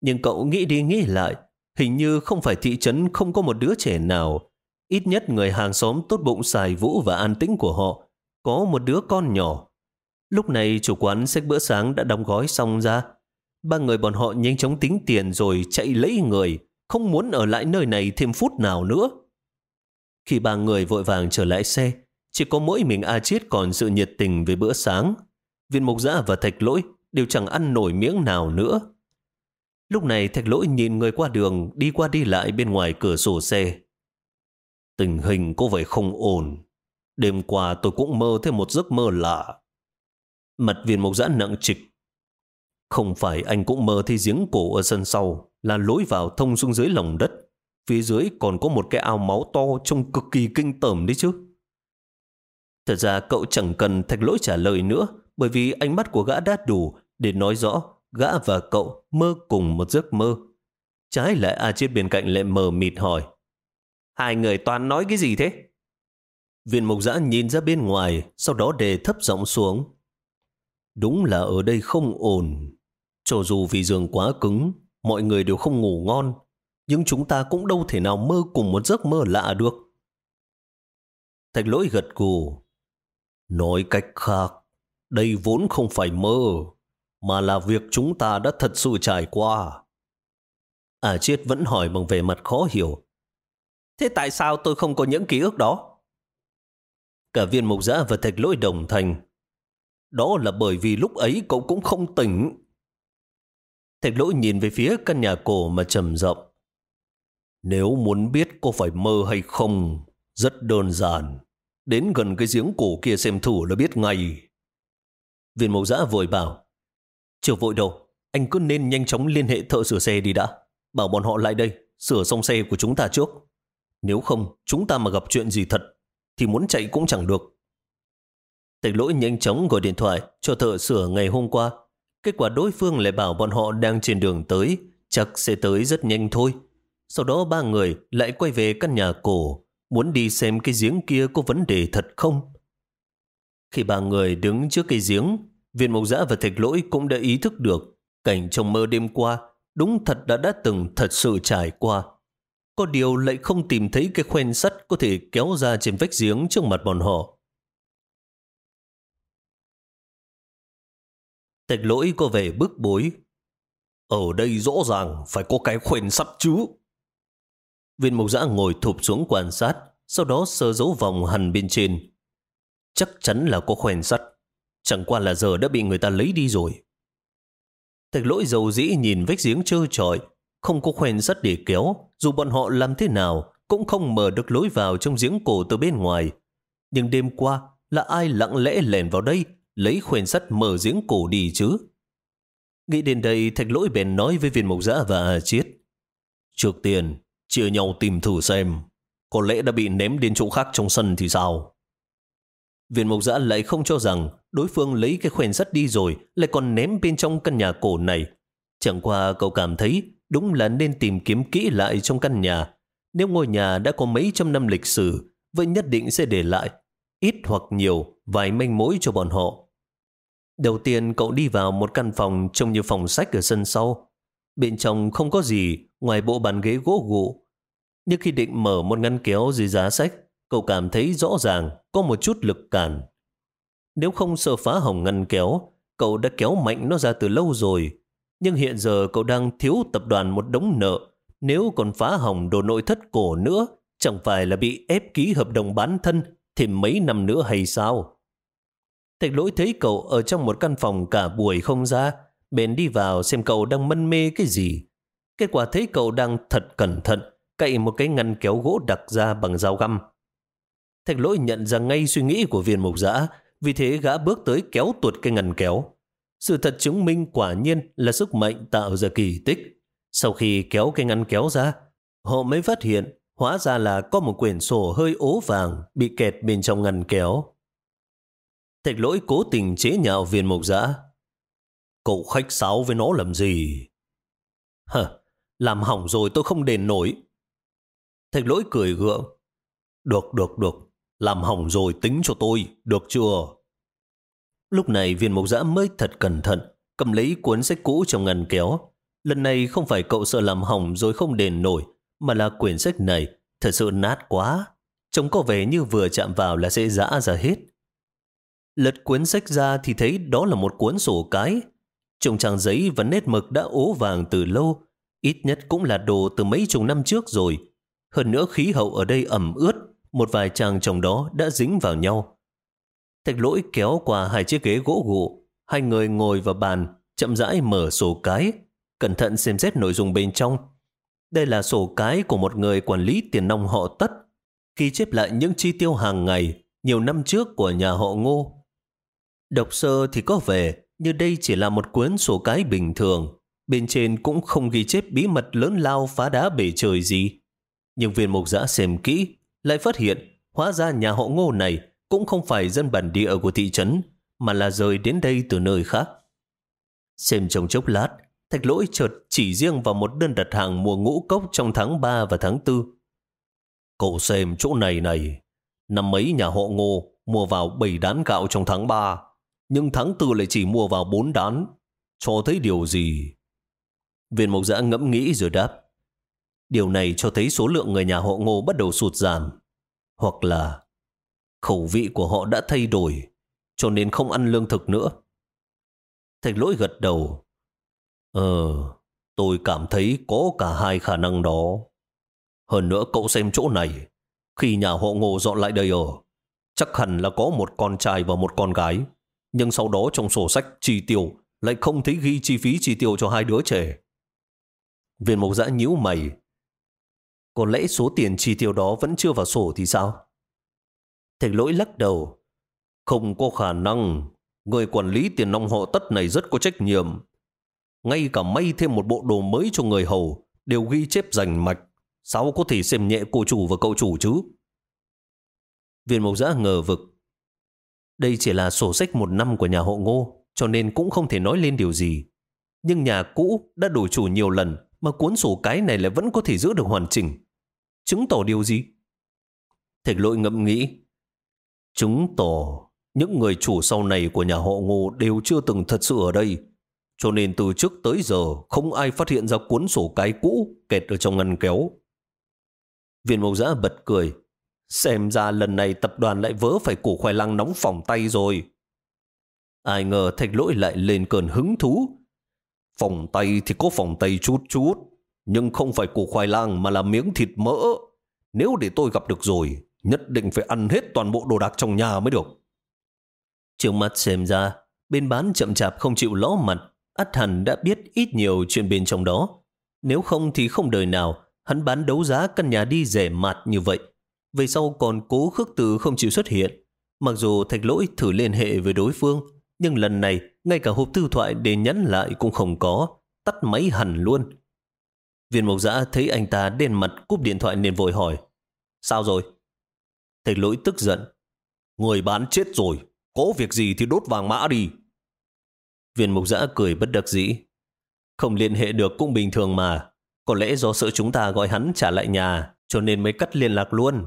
Nhưng cậu nghĩ đi nghĩ lại, hình như không phải thị trấn không có một đứa trẻ nào. Ít nhất người hàng xóm tốt bụng xài vũ và an tĩnh của họ, có một đứa con nhỏ. Lúc này chủ quán xách bữa sáng đã đóng gói xong ra. Ba người bọn họ nhanh chóng tính tiền rồi chạy lấy người, không muốn ở lại nơi này thêm phút nào nữa. Khi ba người vội vàng trở lại xe, chỉ có mỗi mình A Chiết còn sự nhiệt tình về bữa sáng. Viên mục giã và thạch lỗi đều chẳng ăn nổi miếng nào nữa. Lúc này thạch lỗi nhìn người qua đường đi qua đi lại bên ngoài cửa sổ xe. Tình hình có vẻ không ổn. Đêm qua tôi cũng mơ thêm một giấc mơ lạ. Mặt viên Mộc giã nặng trịch. Không phải anh cũng mơ thấy giếng cổ ở sân sau là lối vào thông xuống dưới lòng đất. Phía dưới còn có một cái ao máu to trông cực kỳ kinh tởm đấy chứ. Thật ra cậu chẳng cần thạch lỗi trả lời nữa, bởi vì ánh mắt của gã đã đủ để nói rõ gã và cậu mơ cùng một giấc mơ. Trái lại A Chiết bên cạnh lại mờ mịt hỏi. Hai người toàn nói cái gì thế? Viên mục giã nhìn ra bên ngoài, sau đó đề thấp giọng xuống. Đúng là ở đây không ổn. Cho dù vì giường quá cứng, mọi người đều không ngủ ngon, nhưng chúng ta cũng đâu thể nào mơ cùng một giấc mơ lạ được. Thạch lỗi gật gù. Nói cách khác, đây vốn không phải mơ, mà là việc chúng ta đã thật sự trải qua. À Chiết vẫn hỏi bằng vẻ mặt khó hiểu. Thế tại sao tôi không có những ký ức đó? Cả viên mục giã và thạch lỗi đồng thành. Đó là bởi vì lúc ấy cậu cũng không tỉnh. Thạch lỗi nhìn về phía căn nhà cổ mà trầm rộng. Nếu muốn biết có phải mơ hay không, rất đơn giản. Đến gần cái giếng cổ kia xem thử là biết ngay. Viên mẫu giã vội bảo, chưa vội đâu, anh cứ nên nhanh chóng liên hệ thợ sửa xe đi đã. Bảo bọn họ lại đây, sửa xong xe của chúng ta trước. Nếu không, chúng ta mà gặp chuyện gì thật, thì muốn chạy cũng chẳng được. Tịch lỗi nhanh chóng gọi điện thoại cho thợ sửa ngày hôm qua. Kết quả đối phương lại bảo bọn họ đang trên đường tới, chắc sẽ tới rất nhanh thôi. Sau đó ba người lại quay về căn nhà cổ, muốn đi xem cái giếng kia có vấn đề thật không. Khi ba người đứng trước cây giếng, viên mộc giã và thạch lỗi cũng đã ý thức được cảnh trong mơ đêm qua đúng thật đã đã từng thật sự trải qua. Có điều lại không tìm thấy cái khoen sắt có thể kéo ra trên vách giếng trước mặt bọn họ. Thạch lỗi có vẻ bức bối. Ở đây rõ ràng phải có cái khoen sắt chứ. Viên Mộc giã ngồi thụp xuống quan sát, sau đó sơ dấu vòng hằn bên trên. Chắc chắn là có khoen sắt, chẳng qua là giờ đã bị người ta lấy đi rồi. Thạch lỗi dầu dĩ nhìn vách giếng trơ trọi, không có khoen sắt để kéo, dù bọn họ làm thế nào cũng không mở được lối vào trong giếng cổ từ bên ngoài. Nhưng đêm qua là ai lặng lẽ lèn vào đây lấy khoen sắt mở giếng cổ đi chứ? Nghĩ đến đây, thạch lỗi bèn nói với viên mộc giã và à chiết. Trước tiên, chia nhau tìm thử xem, có lẽ đã bị ném đến chỗ khác trong sân thì sao? Viên mộc giã lại không cho rằng đối phương lấy cái khoen sắt đi rồi lại còn ném bên trong căn nhà cổ này. Chẳng qua cậu cảm thấy đúng là nên tìm kiếm kỹ lại trong căn nhà. Nếu ngôi nhà đã có mấy trăm năm lịch sử, vậy nhất định sẽ để lại ít hoặc nhiều vài manh mối cho bọn họ. Đầu tiên cậu đi vào một căn phòng trông như phòng sách ở sân sau. Bên trong không có gì ngoài bộ bàn ghế gỗ gụ. Nhưng khi định mở một ngăn kéo dưới giá sách, cậu cảm thấy rõ ràng có một chút lực cản. Nếu không sợ phá hỏng ngăn kéo, cậu đã kéo mạnh nó ra từ lâu rồi. Nhưng hiện giờ cậu đang thiếu tập đoàn một đống nợ. Nếu còn phá hỏng đồ nội thất cổ nữa, chẳng phải là bị ép ký hợp đồng bán thân thêm mấy năm nữa hay sao? Thạch lỗi thấy cậu ở trong một căn phòng cả buổi không ra, bèn đi vào xem cậu đang mân mê cái gì. Kết quả thấy cậu đang thật cẩn thận, cậy một cái ngăn kéo gỗ đặc ra bằng dao găm. Thạch lỗi nhận ra ngay suy nghĩ của viên mục giã, vì thế gã bước tới kéo tuột cái ngăn kéo. Sự thật chứng minh quả nhiên là sức mạnh tạo ra kỳ tích. Sau khi kéo cái ngăn kéo ra, họ mới phát hiện hóa ra là có một quyển sổ hơi ố vàng bị kẹt bên trong ngăn kéo. Thạch lỗi cố tình chế nhạo viên mục giã. Cậu khách sáo với nó làm gì? Hờ, làm hỏng rồi tôi không đền nổi. Thạch lỗi cười gượng. Được, được, được. Làm hỏng rồi tính cho tôi, được chưa? Lúc này viên mộc giã mới thật cẩn thận, cầm lấy cuốn sách cũ trong ngăn kéo. Lần này không phải cậu sợ làm hỏng rồi không đền nổi, mà là quyển sách này thật sự nát quá. Trông có vẻ như vừa chạm vào là sẽ giã ra hết. Lật cuốn sách ra thì thấy đó là một cuốn sổ cái. Trông trang giấy và nét mực đã ố vàng từ lâu, ít nhất cũng là đồ từ mấy chục năm trước rồi. Hơn nữa khí hậu ở đây ẩm ướt, một vài trang trong đó đã dính vào nhau. Thạch lỗi kéo qua hai chiếc ghế gỗ gụ, hai người ngồi vào bàn, chậm rãi mở sổ cái, cẩn thận xem xét nội dung bên trong. Đây là sổ cái của một người quản lý tiền nông họ tất, ghi chép lại những chi tiêu hàng ngày nhiều năm trước của nhà họ ngô Đọc sơ thì có vẻ như đây chỉ là một cuốn sổ cái bình thường. Bên trên cũng không ghi chép bí mật lớn lao phá đá bể trời gì. Nhưng viên mục giã xem kỹ, lại phát hiện hóa ra nhà họ ngô này cũng không phải dân bản địa của thị trấn, mà là rời đến đây từ nơi khác. Xem trong chốc lát, thạch lỗi chợt chỉ riêng vào một đơn đặt hàng mua ngũ cốc trong tháng 3 và tháng 4. Cậu xem chỗ này này, năm mấy nhà họ ngô mua vào 7 đán gạo trong tháng 3, nhưng tháng 4 lại chỉ mua vào 4 đán. Cho thấy điều gì? Viên mộc giã ngẫm nghĩ rồi đáp. Điều này cho thấy số lượng người nhà họ ngô bắt đầu sụt giảm. Hoặc là khẩu vị của họ đã thay đổi, cho nên không ăn lương thực nữa. Thạch lỗi gật đầu. Ờ, tôi cảm thấy có cả hai khả năng đó. Hơn nữa cậu xem chỗ này, khi nhà họ ngô dọn lại đây ở, chắc hẳn là có một con trai và một con gái. Nhưng sau đó trong sổ sách chi tiêu lại không thấy ghi chi phí chi tiêu cho hai đứa trẻ. Viên mộc dã nhíu mày. Có lẽ số tiền chi tiêu đó vẫn chưa vào sổ thì sao? Thạch lỗi lắc đầu. Không có khả năng. Người quản lý tiền nông họ tất này rất có trách nhiệm. Ngay cả may thêm một bộ đồ mới cho người hầu đều ghi chép rành mạch. Sao có thể xem nhẹ cô chủ và cậu chủ chứ? Viên mộc giã ngờ vực. Đây chỉ là sổ sách một năm của nhà hộ ngô, cho nên cũng không thể nói lên điều gì. Nhưng nhà cũ đã đổi chủ nhiều lần, mà cuốn sổ cái này lại vẫn có thể giữ được hoàn chỉnh. Chứng tỏ điều gì? Thạch lỗi ngẫm nghĩ. Chứng tỏ những người chủ sau này của nhà họ ngô đều chưa từng thật sự ở đây. Cho nên từ trước tới giờ không ai phát hiện ra cuốn sổ cái cũ kẹt ở trong ngăn kéo. Viên mộc giã bật cười. Xem ra lần này tập đoàn lại vỡ phải củ khoai lang nóng phòng tay rồi. Ai ngờ thạch lỗi lại lên cơn hứng thú. Phòng tay thì có phòng tay chút chút, nhưng không phải củ khoai lang mà là miếng thịt mỡ. Nếu để tôi gặp được rồi, nhất định phải ăn hết toàn bộ đồ đạc trong nhà mới được. Trước mắt xem ra, bên bán chậm chạp không chịu ló mặt, ắt hẳn đã biết ít nhiều chuyện bên trong đó. Nếu không thì không đời nào, hắn bán đấu giá căn nhà đi rẻ mạt như vậy. Về sau còn cố khước từ không chịu xuất hiện. Mặc dù thạch lỗi thử liên hệ với đối phương, nhưng lần này ngay cả hộp thư thoại để nhắn lại cũng không có, tắt máy hẳn luôn. Viên mộc giã thấy anh ta đen mặt cúp điện thoại nên vội hỏi. Sao rồi? Thạch lỗi tức giận. Người bán chết rồi, có việc gì thì đốt vàng mã đi. Viên mục giã cười bất đắc dĩ. Không liên hệ được cũng bình thường mà. Có lẽ do sợ chúng ta gọi hắn trả lại nhà, cho nên mới cắt liên lạc luôn.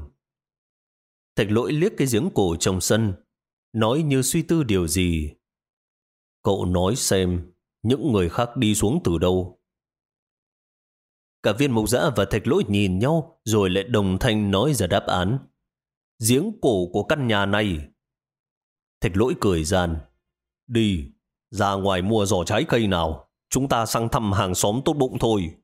Thạch lỗi liếc cái giếng cổ trong sân, nói như suy tư điều gì. Cậu nói xem, những người khác đi xuống từ đâu? Cả viên mục giã và thạch lỗi nhìn nhau, rồi lại đồng thanh nói ra đáp án. Giếng cổ của căn nhà này. Thạch lỗi cười gian. Đi, ra ngoài mua giỏ trái cây nào, chúng ta sang thăm hàng xóm tốt bụng thôi.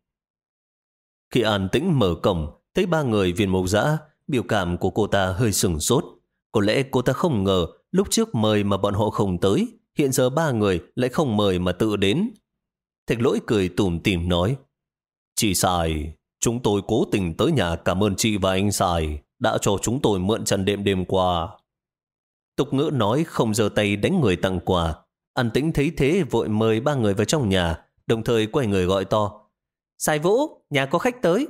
Khi an tĩnh mở cổng, thấy ba người viên mục giã, biểu cảm của cô ta hơi sừng sốt. Có lẽ cô ta không ngờ lúc trước mời mà bọn họ không tới, hiện giờ ba người lại không mời mà tự đến. Thạch lỗi cười tủm tỉm nói, Chị Sài, chúng tôi cố tình tới nhà cảm ơn chị và anh Sài đã cho chúng tôi mượn chăn đêm đêm qua. Tục ngữ nói không giơ tay đánh người tặng quà. An tĩnh thấy thế vội mời ba người vào trong nhà, đồng thời quay người gọi to. Sài Vũ, nhà có khách tới.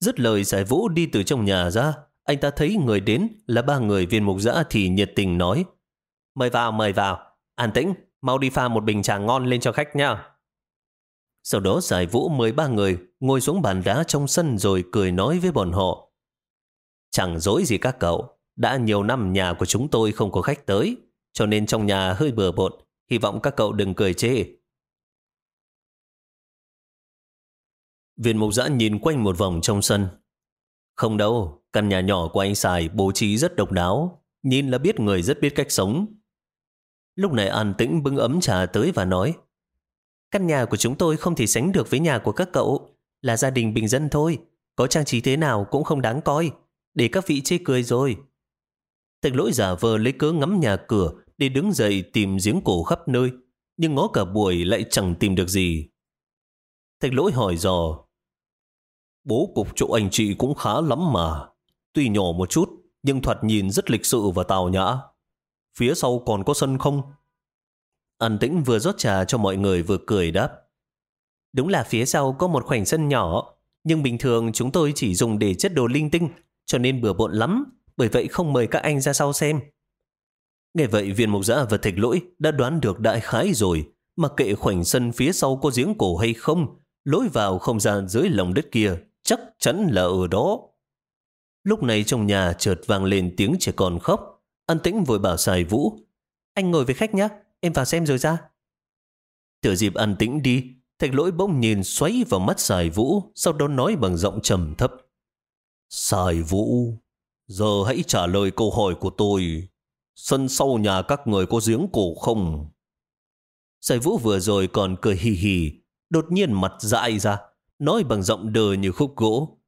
Dứt lời Sài Vũ đi từ trong nhà ra, anh ta thấy người đến là ba người viên mục giã thì nhiệt tình nói. Mời vào, mời vào. An tĩnh, mau đi pha một bình trà ngon lên cho khách nha. Sau đó giải Vũ mời ba người ngồi xuống bàn đá trong sân rồi cười nói với bọn họ. Chẳng dối gì các cậu, đã nhiều năm nhà của chúng tôi không có khách tới, cho nên trong nhà hơi bừa bộn, hy vọng các cậu đừng cười chê. Viên mục giã nhìn quanh một vòng trong sân. Không đâu, căn nhà nhỏ của anh xài bố trí rất độc đáo, nhìn là biết người rất biết cách sống. Lúc này an tĩnh bưng ấm trà tới và nói Căn nhà của chúng tôi không thể sánh được với nhà của các cậu, là gia đình bình dân thôi, có trang trí thế nào cũng không đáng coi, để các vị chê cười rồi. Thạch lỗi giả vờ lấy cớ ngắm nhà cửa để đứng dậy tìm giếng cổ khắp nơi, nhưng ngó cả buổi lại chẳng tìm được gì. Thạch lỗi hỏi dò, Bố cục chỗ anh chị cũng khá lắm mà, tuy nhỏ một chút, nhưng thoạt nhìn rất lịch sự và tào nhã. Phía sau còn có sân không? An tĩnh vừa rót trà cho mọi người vừa cười đáp. Đúng là phía sau có một khoảnh sân nhỏ, nhưng bình thường chúng tôi chỉ dùng để chất đồ linh tinh, cho nên bừa bộn lắm, bởi vậy không mời các anh ra sau xem. Nghe vậy viên mục giã và thạch lỗi đã đoán được đại khái rồi, mặc kệ khoảnh sân phía sau có giếng cổ hay không, lối vào không gian dưới lòng đất kia chắc chắn là ở đó. Lúc này trong nhà chợt vang lên tiếng trẻ con khóc, Ân tĩnh vội bảo xài vũ. Anh ngồi với khách nhé, em vào xem rồi ra. Thừa dịp ân tĩnh đi, thạch lỗi bỗng nhìn xoáy vào mắt xài vũ, sau đó nói bằng giọng trầm thấp. Xài vũ, giờ hãy trả lời câu hỏi của tôi. Sân sau nhà các người có giếng cổ không? Xài vũ vừa rồi còn cười hì hì, đột nhiên mặt dại ra, nói bằng giọng đờ như khúc gỗ.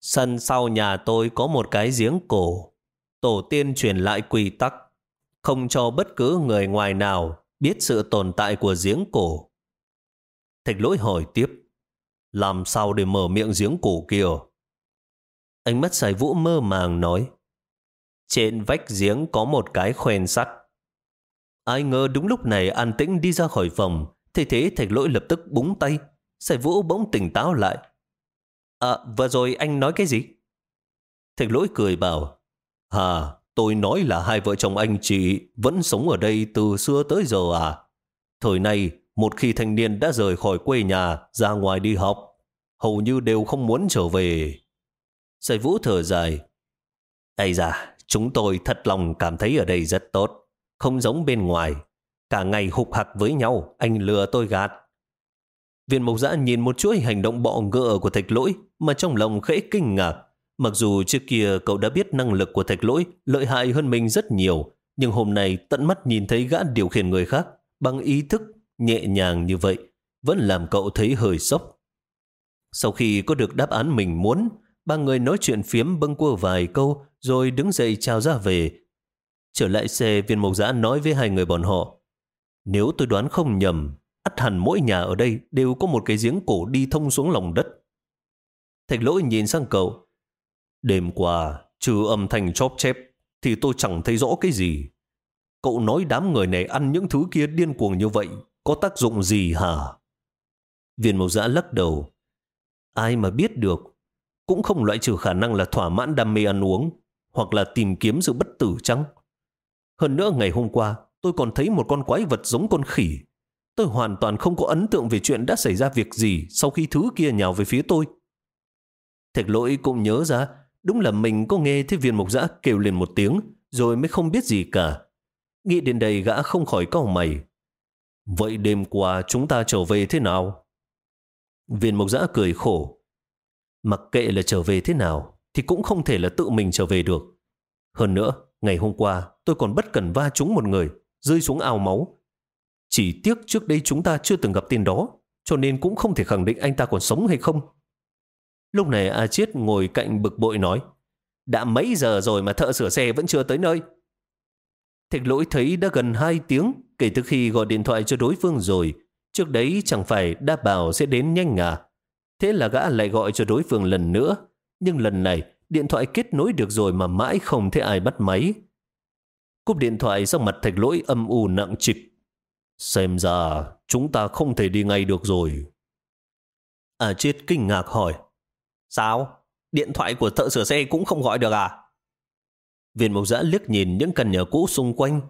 Sân sau nhà tôi có một cái giếng cổ. Tổ tiên truyền lại quy tắc, không cho bất cứ người ngoài nào biết sự tồn tại của giếng cổ. Thạch lỗi hỏi tiếp, làm sao để mở miệng giếng cổ kia? Ánh mắt sài vũ mơ màng nói, trên vách giếng có một cái khoen sắt. Ai ngờ đúng lúc này an tĩnh đi ra khỏi phòng, thế thế thạch lỗi lập tức búng tay. Sài vũ bỗng tỉnh táo lại. À, vừa rồi anh nói cái gì? Thạch lỗi cười bảo, Hà, tôi nói là hai vợ chồng anh chị vẫn sống ở đây từ xưa tới giờ à? Thời nay một khi thanh niên đã rời khỏi quê nhà ra ngoài đi học, hầu như đều không muốn trở về. Sài vũ thở dài. Ây da, chúng tôi thật lòng cảm thấy ở đây rất tốt, không giống bên ngoài. Cả ngày hục hặc với nhau, anh lừa tôi gạt. Viên mộc giã nhìn một chuỗi hành động bọ ngựa của thạch lỗi mà trong lòng khẽ kinh ngạc. Mặc dù trước kia cậu đã biết năng lực của thạch lỗi lợi hại hơn mình rất nhiều, nhưng hôm nay tận mắt nhìn thấy gã điều khiển người khác bằng ý thức nhẹ nhàng như vậy vẫn làm cậu thấy hơi sốc. Sau khi có được đáp án mình muốn, ba người nói chuyện phiếm bâng quơ vài câu rồi đứng dậy chào ra về. Trở lại xe, viên mộc giã nói với hai người bọn họ. Nếu tôi đoán không nhầm, ắt hẳn mỗi nhà ở đây đều có một cái giếng cổ đi thông xuống lòng đất. Thạch lỗi nhìn sang cậu. Đêm qua, trừ âm thanh chóp chép, thì tôi chẳng thấy rõ cái gì. Cậu nói đám người này ăn những thứ kia điên cuồng như vậy, có tác dụng gì hả? Viên mộc giã lắc đầu. Ai mà biết được, cũng không loại trừ khả năng là thỏa mãn đam mê ăn uống, hoặc là tìm kiếm sự bất tử chăng? Hơn nữa ngày hôm qua, tôi còn thấy một con quái vật giống con khỉ. Tôi hoàn toàn không có ấn tượng về chuyện đã xảy ra việc gì sau khi thứ kia nhào về phía tôi. Thạch lỗi cũng nhớ ra, đúng là mình có nghe thấy viên mục giã kêu lên một tiếng, rồi mới không biết gì cả. Nghĩ đến đây gã không khỏi cau mày. Vậy đêm qua chúng ta trở về thế nào? Viên mục giã cười khổ. Mặc kệ là trở về thế nào, thì cũng không thể là tự mình trở về được. Hơn nữa, ngày hôm qua tôi còn bất cần va trúng một người, rơi xuống ao máu. Chỉ tiếc trước đây chúng ta chưa từng gặp tin đó, cho nên cũng không thể khẳng định anh ta còn sống hay không. Lúc này A Chiết ngồi cạnh bực bội nói, đã mấy giờ rồi mà thợ sửa xe vẫn chưa tới nơi. Thạch lỗi thấy đã gần 2 tiếng kể từ khi gọi điện thoại cho đối phương rồi. Trước đấy chẳng phải đã bảo sẽ đến nhanh à. Thế là gã lại gọi cho đối phương lần nữa. Nhưng lần này điện thoại kết nối được rồi mà mãi không thấy ai bắt máy. Cúp điện thoại sau mặt thạch lỗi âm u nặng trịch. Xem ra chúng ta không thể đi ngay được rồi. À chết kinh ngạc hỏi. Sao? Điện thoại của thợ sửa xe cũng không gọi được à? Viên mộc giã liếc nhìn những căn nhà cũ xung quanh.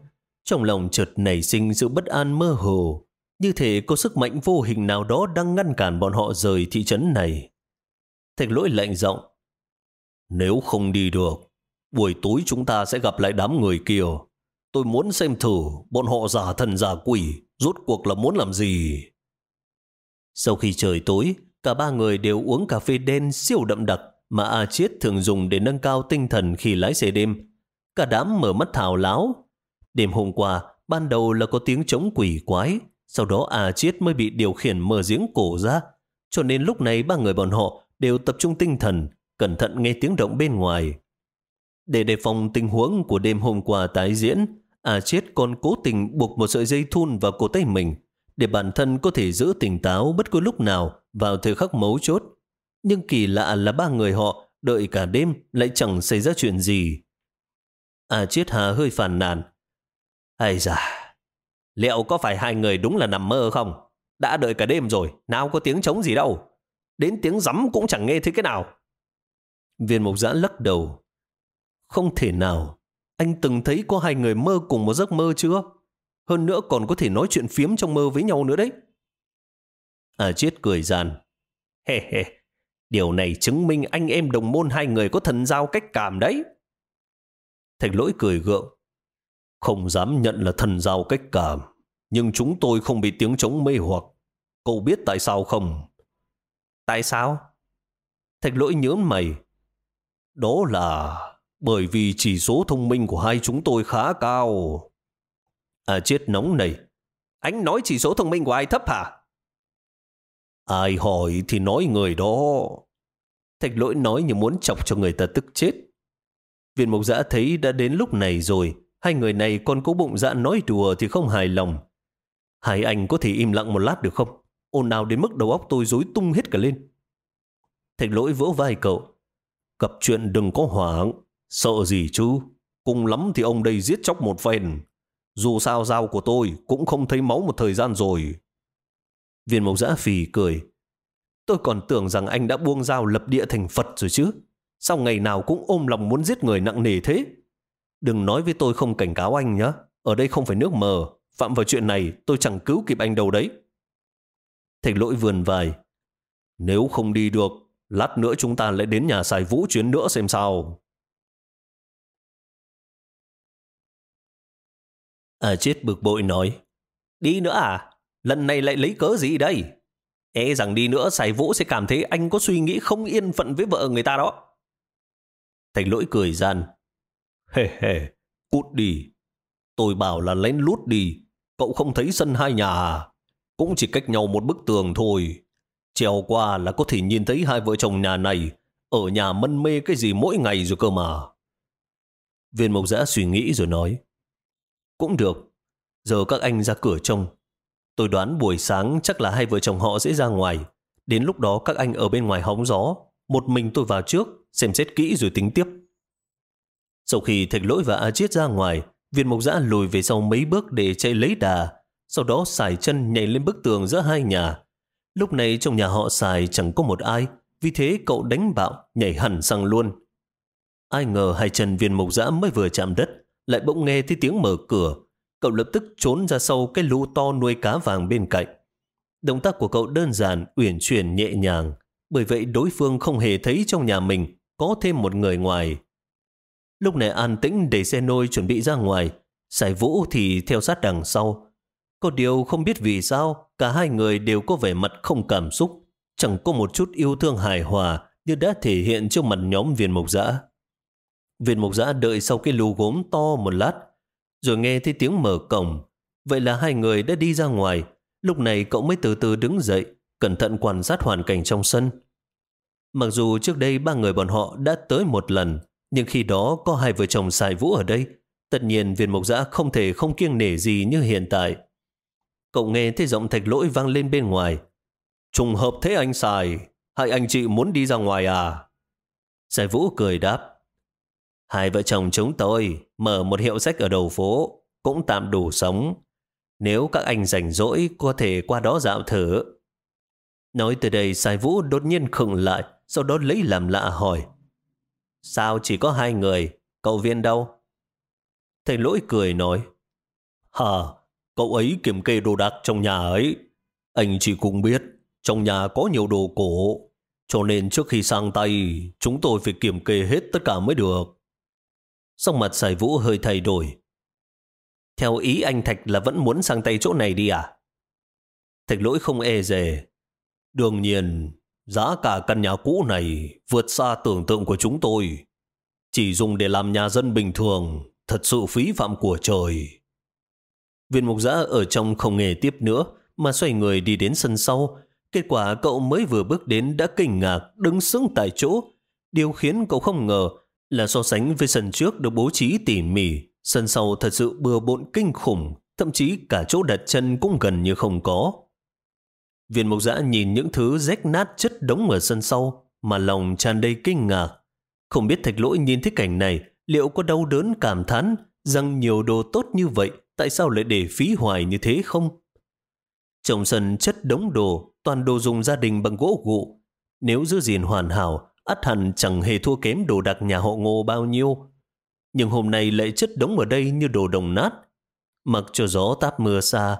Trong lòng chợt nảy sinh sự bất an mơ hồ. Như thể có sức mạnh vô hình nào đó đang ngăn cản bọn họ rời thị trấn này. Thạch lỗi lạnh giọng. Nếu không đi được, buổi tối chúng ta sẽ gặp lại đám người kia. Tôi muốn xem thử bọn họ giả thần giả quỷ, rốt cuộc là muốn làm gì. Sau khi trời tối, cả ba người đều uống cà phê đen siêu đậm đặc mà A Chiết thường dùng để nâng cao tinh thần khi lái xe đêm. Cả đám mở mắt thảo láo. Đêm hôm qua, ban đầu là có tiếng trống quỷ quái, sau đó A Chiết mới bị điều khiển mở giếng cổ ra, cho nên lúc này ba người bọn họ đều tập trung tinh thần, cẩn thận nghe tiếng động bên ngoài. Để đề phòng tình huống của đêm hôm qua tái diễn, A Chiết còn cố tình buộc một sợi dây thun vào cổ tay mình, để bản thân có thể giữ tỉnh táo bất cứ lúc nào vào thời khắc mấu chốt. Nhưng kỳ lạ là ba người họ đợi cả đêm lại chẳng xảy ra chuyện gì. À Chiết Hà hơi phàn nàn. Ây da, liệu có phải hai người đúng là nằm mơ không? Đã đợi cả đêm rồi, nào có tiếng trống gì đâu. Đến tiếng rắm cũng chẳng nghe thấy cái nào. Viên mục giã lắc đầu. Không thể nào. Anh từng thấy có hai người mơ cùng một giấc mơ chưa? Hơn nữa còn có thể nói chuyện phiếm trong mơ với nhau nữa đấy. À chết cười gian. Hê hê, điều này chứng minh anh em đồng môn hai người có thần giao cách cảm đấy. Thạch lỗi cười gượng. Không dám nhận là thần giao cách cảm, nhưng chúng tôi không bị tiếng trống mê hoặc. Cậu biết tại sao không? Tại sao? Thạch lỗi nhớ mày. Đó là bởi vì chỉ số thông minh của hai chúng tôi khá cao. À chết nóng này. Anh nói chỉ số thông minh của ai thấp hả? Ai hỏi thì nói người đó. Thạch lỗi nói như muốn chọc cho người ta tức chết. Viên mộc giã thấy đã đến lúc này rồi. Hai người này còn cố bụng dạ nói đùa thì không hài lòng. Hai anh có thể im lặng một lát được không? ôn nào đến mức đầu óc tôi rối tung hết cả lên. Thạch lỗi vỗ vai cậu. Gặp chuyện đừng có hoảng, sợ gì chứ. Cùng lắm thì ông đây giết chóc một phen. Dù sao dao của tôi cũng không thấy máu một thời gian rồi. Viên mộc giã phì cười. Tôi còn tưởng rằng anh đã buông dao lập địa thành Phật rồi chứ. Sao ngày nào cũng ôm lòng muốn giết người nặng nề thế? Đừng nói với tôi không cảnh cáo anh nhé. Ở đây không phải nước mờ. Phạm vào chuyện này tôi chẳng cứu kịp anh đâu đấy. Thạch lỗi vườn vài. Nếu không đi được, lát nữa chúng ta lại đến nhà xài vũ chuyến nữa xem sao. À chết bực bội nói. Đi nữa à? Lần này lại lấy cớ gì đây? E rằng đi nữa xài vũ sẽ cảm thấy anh có suy nghĩ không yên phận với vợ người ta đó. Thành lỗi cười gian. Hề hề, cút đi. Tôi bảo là lén lút đi. Cậu không thấy sân hai nhà à? cũng chỉ cách nhau một bức tường thôi. Trèo qua là có thể nhìn thấy hai vợ chồng nhà này ở nhà mân mê cái gì mỗi ngày rồi cơ mà. Viên mộc giã suy nghĩ rồi nói. Cũng được, giờ các anh ra cửa trông. Tôi đoán buổi sáng chắc là hai vợ chồng họ sẽ ra ngoài. Đến lúc đó các anh ở bên ngoài hóng gió. Một mình tôi vào trước, xem xét kỹ rồi tính tiếp. Sau khi thạch lỗi và A Chiết ra ngoài, viên mộc giã lùi về sau mấy bước để chạy lấy đà, sau đó xài chân nhảy lên bức tường giữa hai nhà. Lúc này trong nhà họ xài chẳng có một ai, vì thế cậu đánh bạo, nhảy hẳn sang luôn. Ai ngờ hai chân viên mộc dã mới vừa chạm đất, lại bỗng nghe thấy tiếng mở cửa. Cậu lập tức trốn ra sau cái lũ to nuôi cá vàng bên cạnh. Động tác của cậu đơn giản, uyển chuyển nhẹ nhàng, bởi vậy đối phương không hề thấy trong nhà mình có thêm một người ngoài. Lúc này an tĩnh để xe nôi chuẩn bị ra ngoài, sải Vũ thì theo sát đằng sau, có điều không biết vì sao cả hai người đều có vẻ mặt không cảm xúc, chẳng có một chút yêu thương hài hòa như đã thể hiện trước mặt nhóm viên mộc dã. Viên mộc Giã đợi sau cái lù gốm to một lát, rồi nghe thấy tiếng mở cổng. Vậy là hai người đã đi ra ngoài. Lúc này cậu mới từ từ đứng dậy, cẩn thận quan sát hoàn cảnh trong sân. Mặc dù trước đây ba người bọn họ đã tới một lần, nhưng khi đó có hai vợ chồng xài vũ ở đây, tất nhiên viên mộc Giã không thể không kiêng nể gì như hiện tại. Cậu nghe thấy giọng thạch lỗi vang lên bên ngoài. Trùng hợp thế anh xài, hai anh chị muốn đi ra ngoài à? Xài vũ cười đáp. Hai vợ chồng chúng tôi mở một hiệu sách ở đầu phố, cũng tạm đủ sống. Nếu các anh rảnh rỗi, có thể qua đó dạo thử. Nói từ đây, Sai Vũ đột nhiên khựng lại, sau đó lấy làm lạ hỏi. Sao chỉ có hai người, cậu viên đâu? Thầy lỗi cười nói. Hả, Cậu ấy kiểm kê đồ đạc trong nhà ấy. Anh chỉ cũng biết, trong nhà có nhiều đồ cổ, cho nên trước khi sang tay, chúng tôi phải kiểm kê hết tất cả mới được. Xong mặt sài vũ hơi thay đổi. Theo ý anh Thạch là vẫn muốn sang tay chỗ này đi à? Thạch lỗi không e dè. Đương nhiên, giá cả căn nhà cũ này vượt xa tưởng tượng của chúng tôi. Chỉ dùng để làm nhà dân bình thường, thật sự phí phạm của trời. Viên mục giã ở trong không nghề tiếp nữa, mà xoay người đi đến sân sau. Kết quả cậu mới vừa bước đến đã kinh ngạc, đứng sững tại chỗ. Điều khiến cậu không ngờ là so sánh với sân trước được bố trí tỉ mỉ, sân sau thật sự bừa bộn kinh khủng, thậm chí cả chỗ đặt chân cũng gần như không có. Viên mục giã nhìn những thứ rách nát chất đống ở sân sau, mà lòng tràn đầy kinh ngạc. Không biết thạch lỗi nhìn thấy cảnh này, liệu có đau đớn cảm thán rằng nhiều đồ tốt như vậy tại sao lại để phí hoài như thế không? Trong sân chất đống đồ, toàn đồ dùng gia đình bằng gỗ gụ. Nếu giữ gìn hoàn hảo, ắt hẳn chẳng hề thua kém đồ đặc nhà họ ngô bao nhiêu. nhưng hôm nay lại chất đống ở đây như đồ đồng nát. Mặc cho gió táp mưa xa,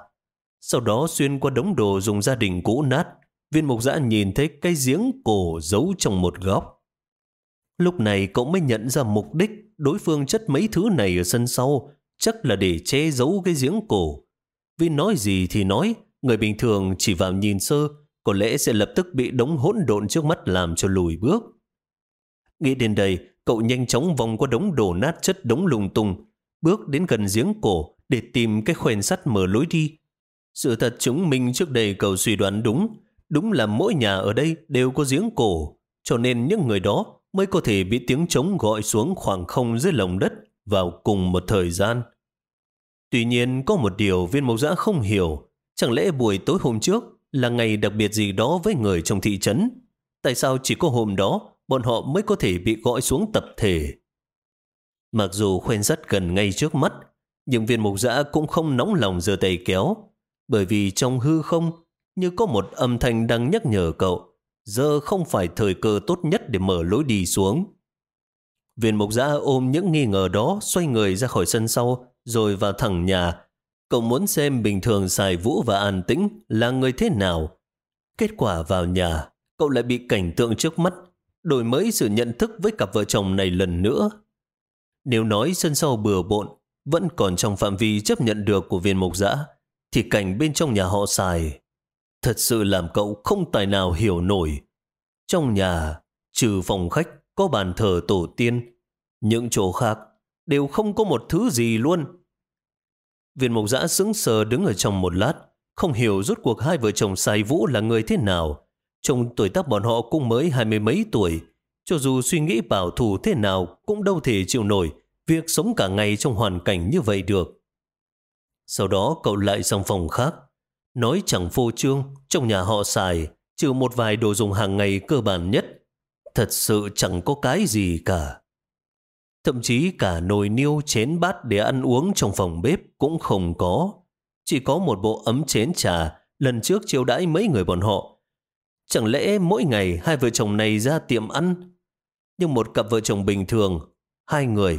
sau đó xuyên qua đống đồ dùng gia đình cũ nát, viên mục dã nhìn thấy cái giếng cổ giấu trong một góc. Lúc này cậu mới nhận ra mục đích đối phương chất mấy thứ này ở sân sau, chắc là để che giấu cái giếng cổ. Vì nói gì thì nói, người bình thường chỉ vào nhìn sơ, có lẽ sẽ lập tức bị đống hỗn độn trước mắt làm cho lùi bước. Nghĩ đến đây, cậu nhanh chóng vòng qua đống đổ nát chất đống lung tung, bước đến gần giếng cổ để tìm cái khoen sắt mở lối đi. Sự thật chứng minh trước đây cậu suy đoán đúng, đúng là mỗi nhà ở đây đều có giếng cổ, cho nên những người đó mới có thể bị tiếng trống gọi xuống khoảng không dưới lòng đất vào cùng một thời gian. Tuy nhiên, có một điều viên mộc giã không hiểu, chẳng lẽ buổi tối hôm trước là ngày đặc biệt gì đó với người trong thị trấn? Tại sao chỉ có hôm đó bọn họ mới có thể bị gọi xuống tập thể? Mặc dù khuyên rất gần ngay trước mắt, nhưng viên mục giã cũng không nóng lòng giơ tay kéo, bởi vì trong hư không như có một âm thanh đang nhắc nhở cậu, giờ không phải thời cơ tốt nhất để mở lối đi xuống. Viên mục giã ôm những nghi ngờ đó xoay người ra khỏi sân sau, rồi vào thẳng nhà. Cậu muốn xem bình thường xài vũ và an tĩnh là người thế nào. Kết quả vào nhà, cậu lại bị cảnh tượng trước mắt, đổi mới sự nhận thức với cặp vợ chồng này lần nữa. Nếu nói sân sau bừa bộn, vẫn còn trong phạm vi chấp nhận được của viên mục giã, thì cảnh bên trong nhà họ xài thật sự làm cậu không tài nào hiểu nổi. Trong nhà, trừ phòng khách, có bàn thờ tổ tiên, những chỗ khác đều không có một thứ gì luôn. Viên mộc giã sững sờ đứng ở trong một lát, không hiểu rốt cuộc hai vợ chồng xài vũ là người thế nào. Trong tuổi tác bọn họ cũng mới hai mươi mấy tuổi, cho dù suy nghĩ bảo thủ thế nào cũng đâu thể chịu nổi việc sống cả ngày trong hoàn cảnh như vậy được. Sau đó cậu lại sang phòng khác, nói chẳng phô trương, trong nhà họ xài, trừ một vài đồ dùng hàng ngày cơ bản nhất. Thật sự chẳng có cái gì cả. Thậm chí cả nồi niêu chén bát để ăn uống trong phòng bếp cũng không có. Chỉ có một bộ ấm chén trà lần trước chiêu đãi mấy người bọn họ. Chẳng lẽ mỗi ngày hai vợ chồng này ra tiệm ăn? Nhưng một cặp vợ chồng bình thường, hai người,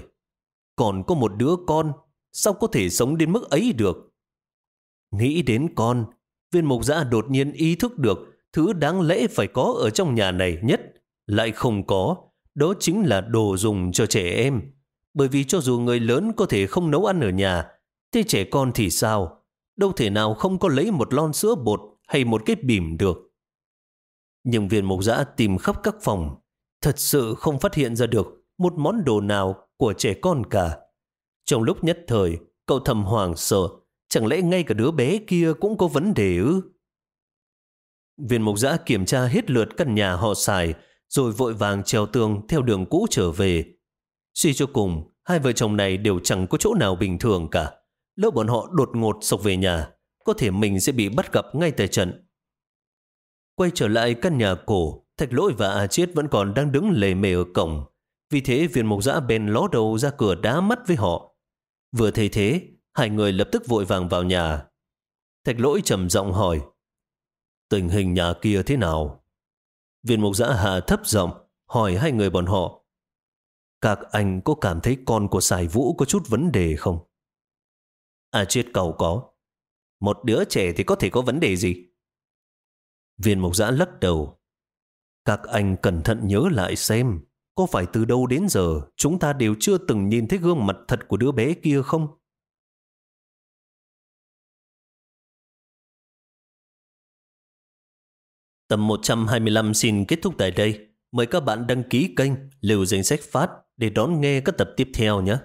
còn có một đứa con, sao có thể sống đến mức ấy được? Nghĩ đến con, viên mục giã đột nhiên ý thức được thứ đáng lẽ phải có ở trong nhà này nhất, lại không có, đó chính là đồ dùng cho trẻ em. Bởi vì cho dù người lớn có thể không nấu ăn ở nhà, thế trẻ con thì sao? Đâu thể nào không có lấy một lon sữa bột hay một cái bìm được. Nhưng viên mục giã tìm khắp các phòng, thật sự không phát hiện ra được một món đồ nào của trẻ con cả. Trong lúc nhất thời, cậu thầm hoàng sợ, chẳng lẽ ngay cả đứa bé kia cũng có vấn đề ư? Viên mục giã kiểm tra hết lượt căn nhà họ xài, rồi vội vàng treo tường theo đường cũ trở về. Suy cho cùng, hai vợ chồng này đều chẳng có chỗ nào bình thường cả. Lỡ bọn họ đột ngột sộc về nhà, có thể mình sẽ bị bắt gặp ngay tại trận. Quay trở lại căn nhà cổ, Thạch Lỗi và A Chiết vẫn còn đang đứng lề mề ở cổng. Vì thế viên mục giã bèn ló đầu ra cửa đá mắt với họ. Vừa thấy thế, hai người lập tức vội vàng vào nhà. Thạch Lỗi trầm giọng hỏi, tình hình nhà kia thế nào? Viên mục giã hạ thấp giọng hỏi hai người bọn họ. Các anh có cảm thấy con của Sài Vũ có chút vấn đề không? À chết cầu có. Một đứa trẻ thì có thể có vấn đề gì? Viên Mộc giã lắc đầu. Các anh cẩn thận nhớ lại xem, có phải từ đâu đến giờ chúng ta đều chưa từng nhìn thấy gương mặt thật của đứa bé kia không? Tập 125 xin kết thúc tại đây. Mời các bạn đăng ký kênh Lưu Danh Sách Phát để đón nghe các tập tiếp theo nhé.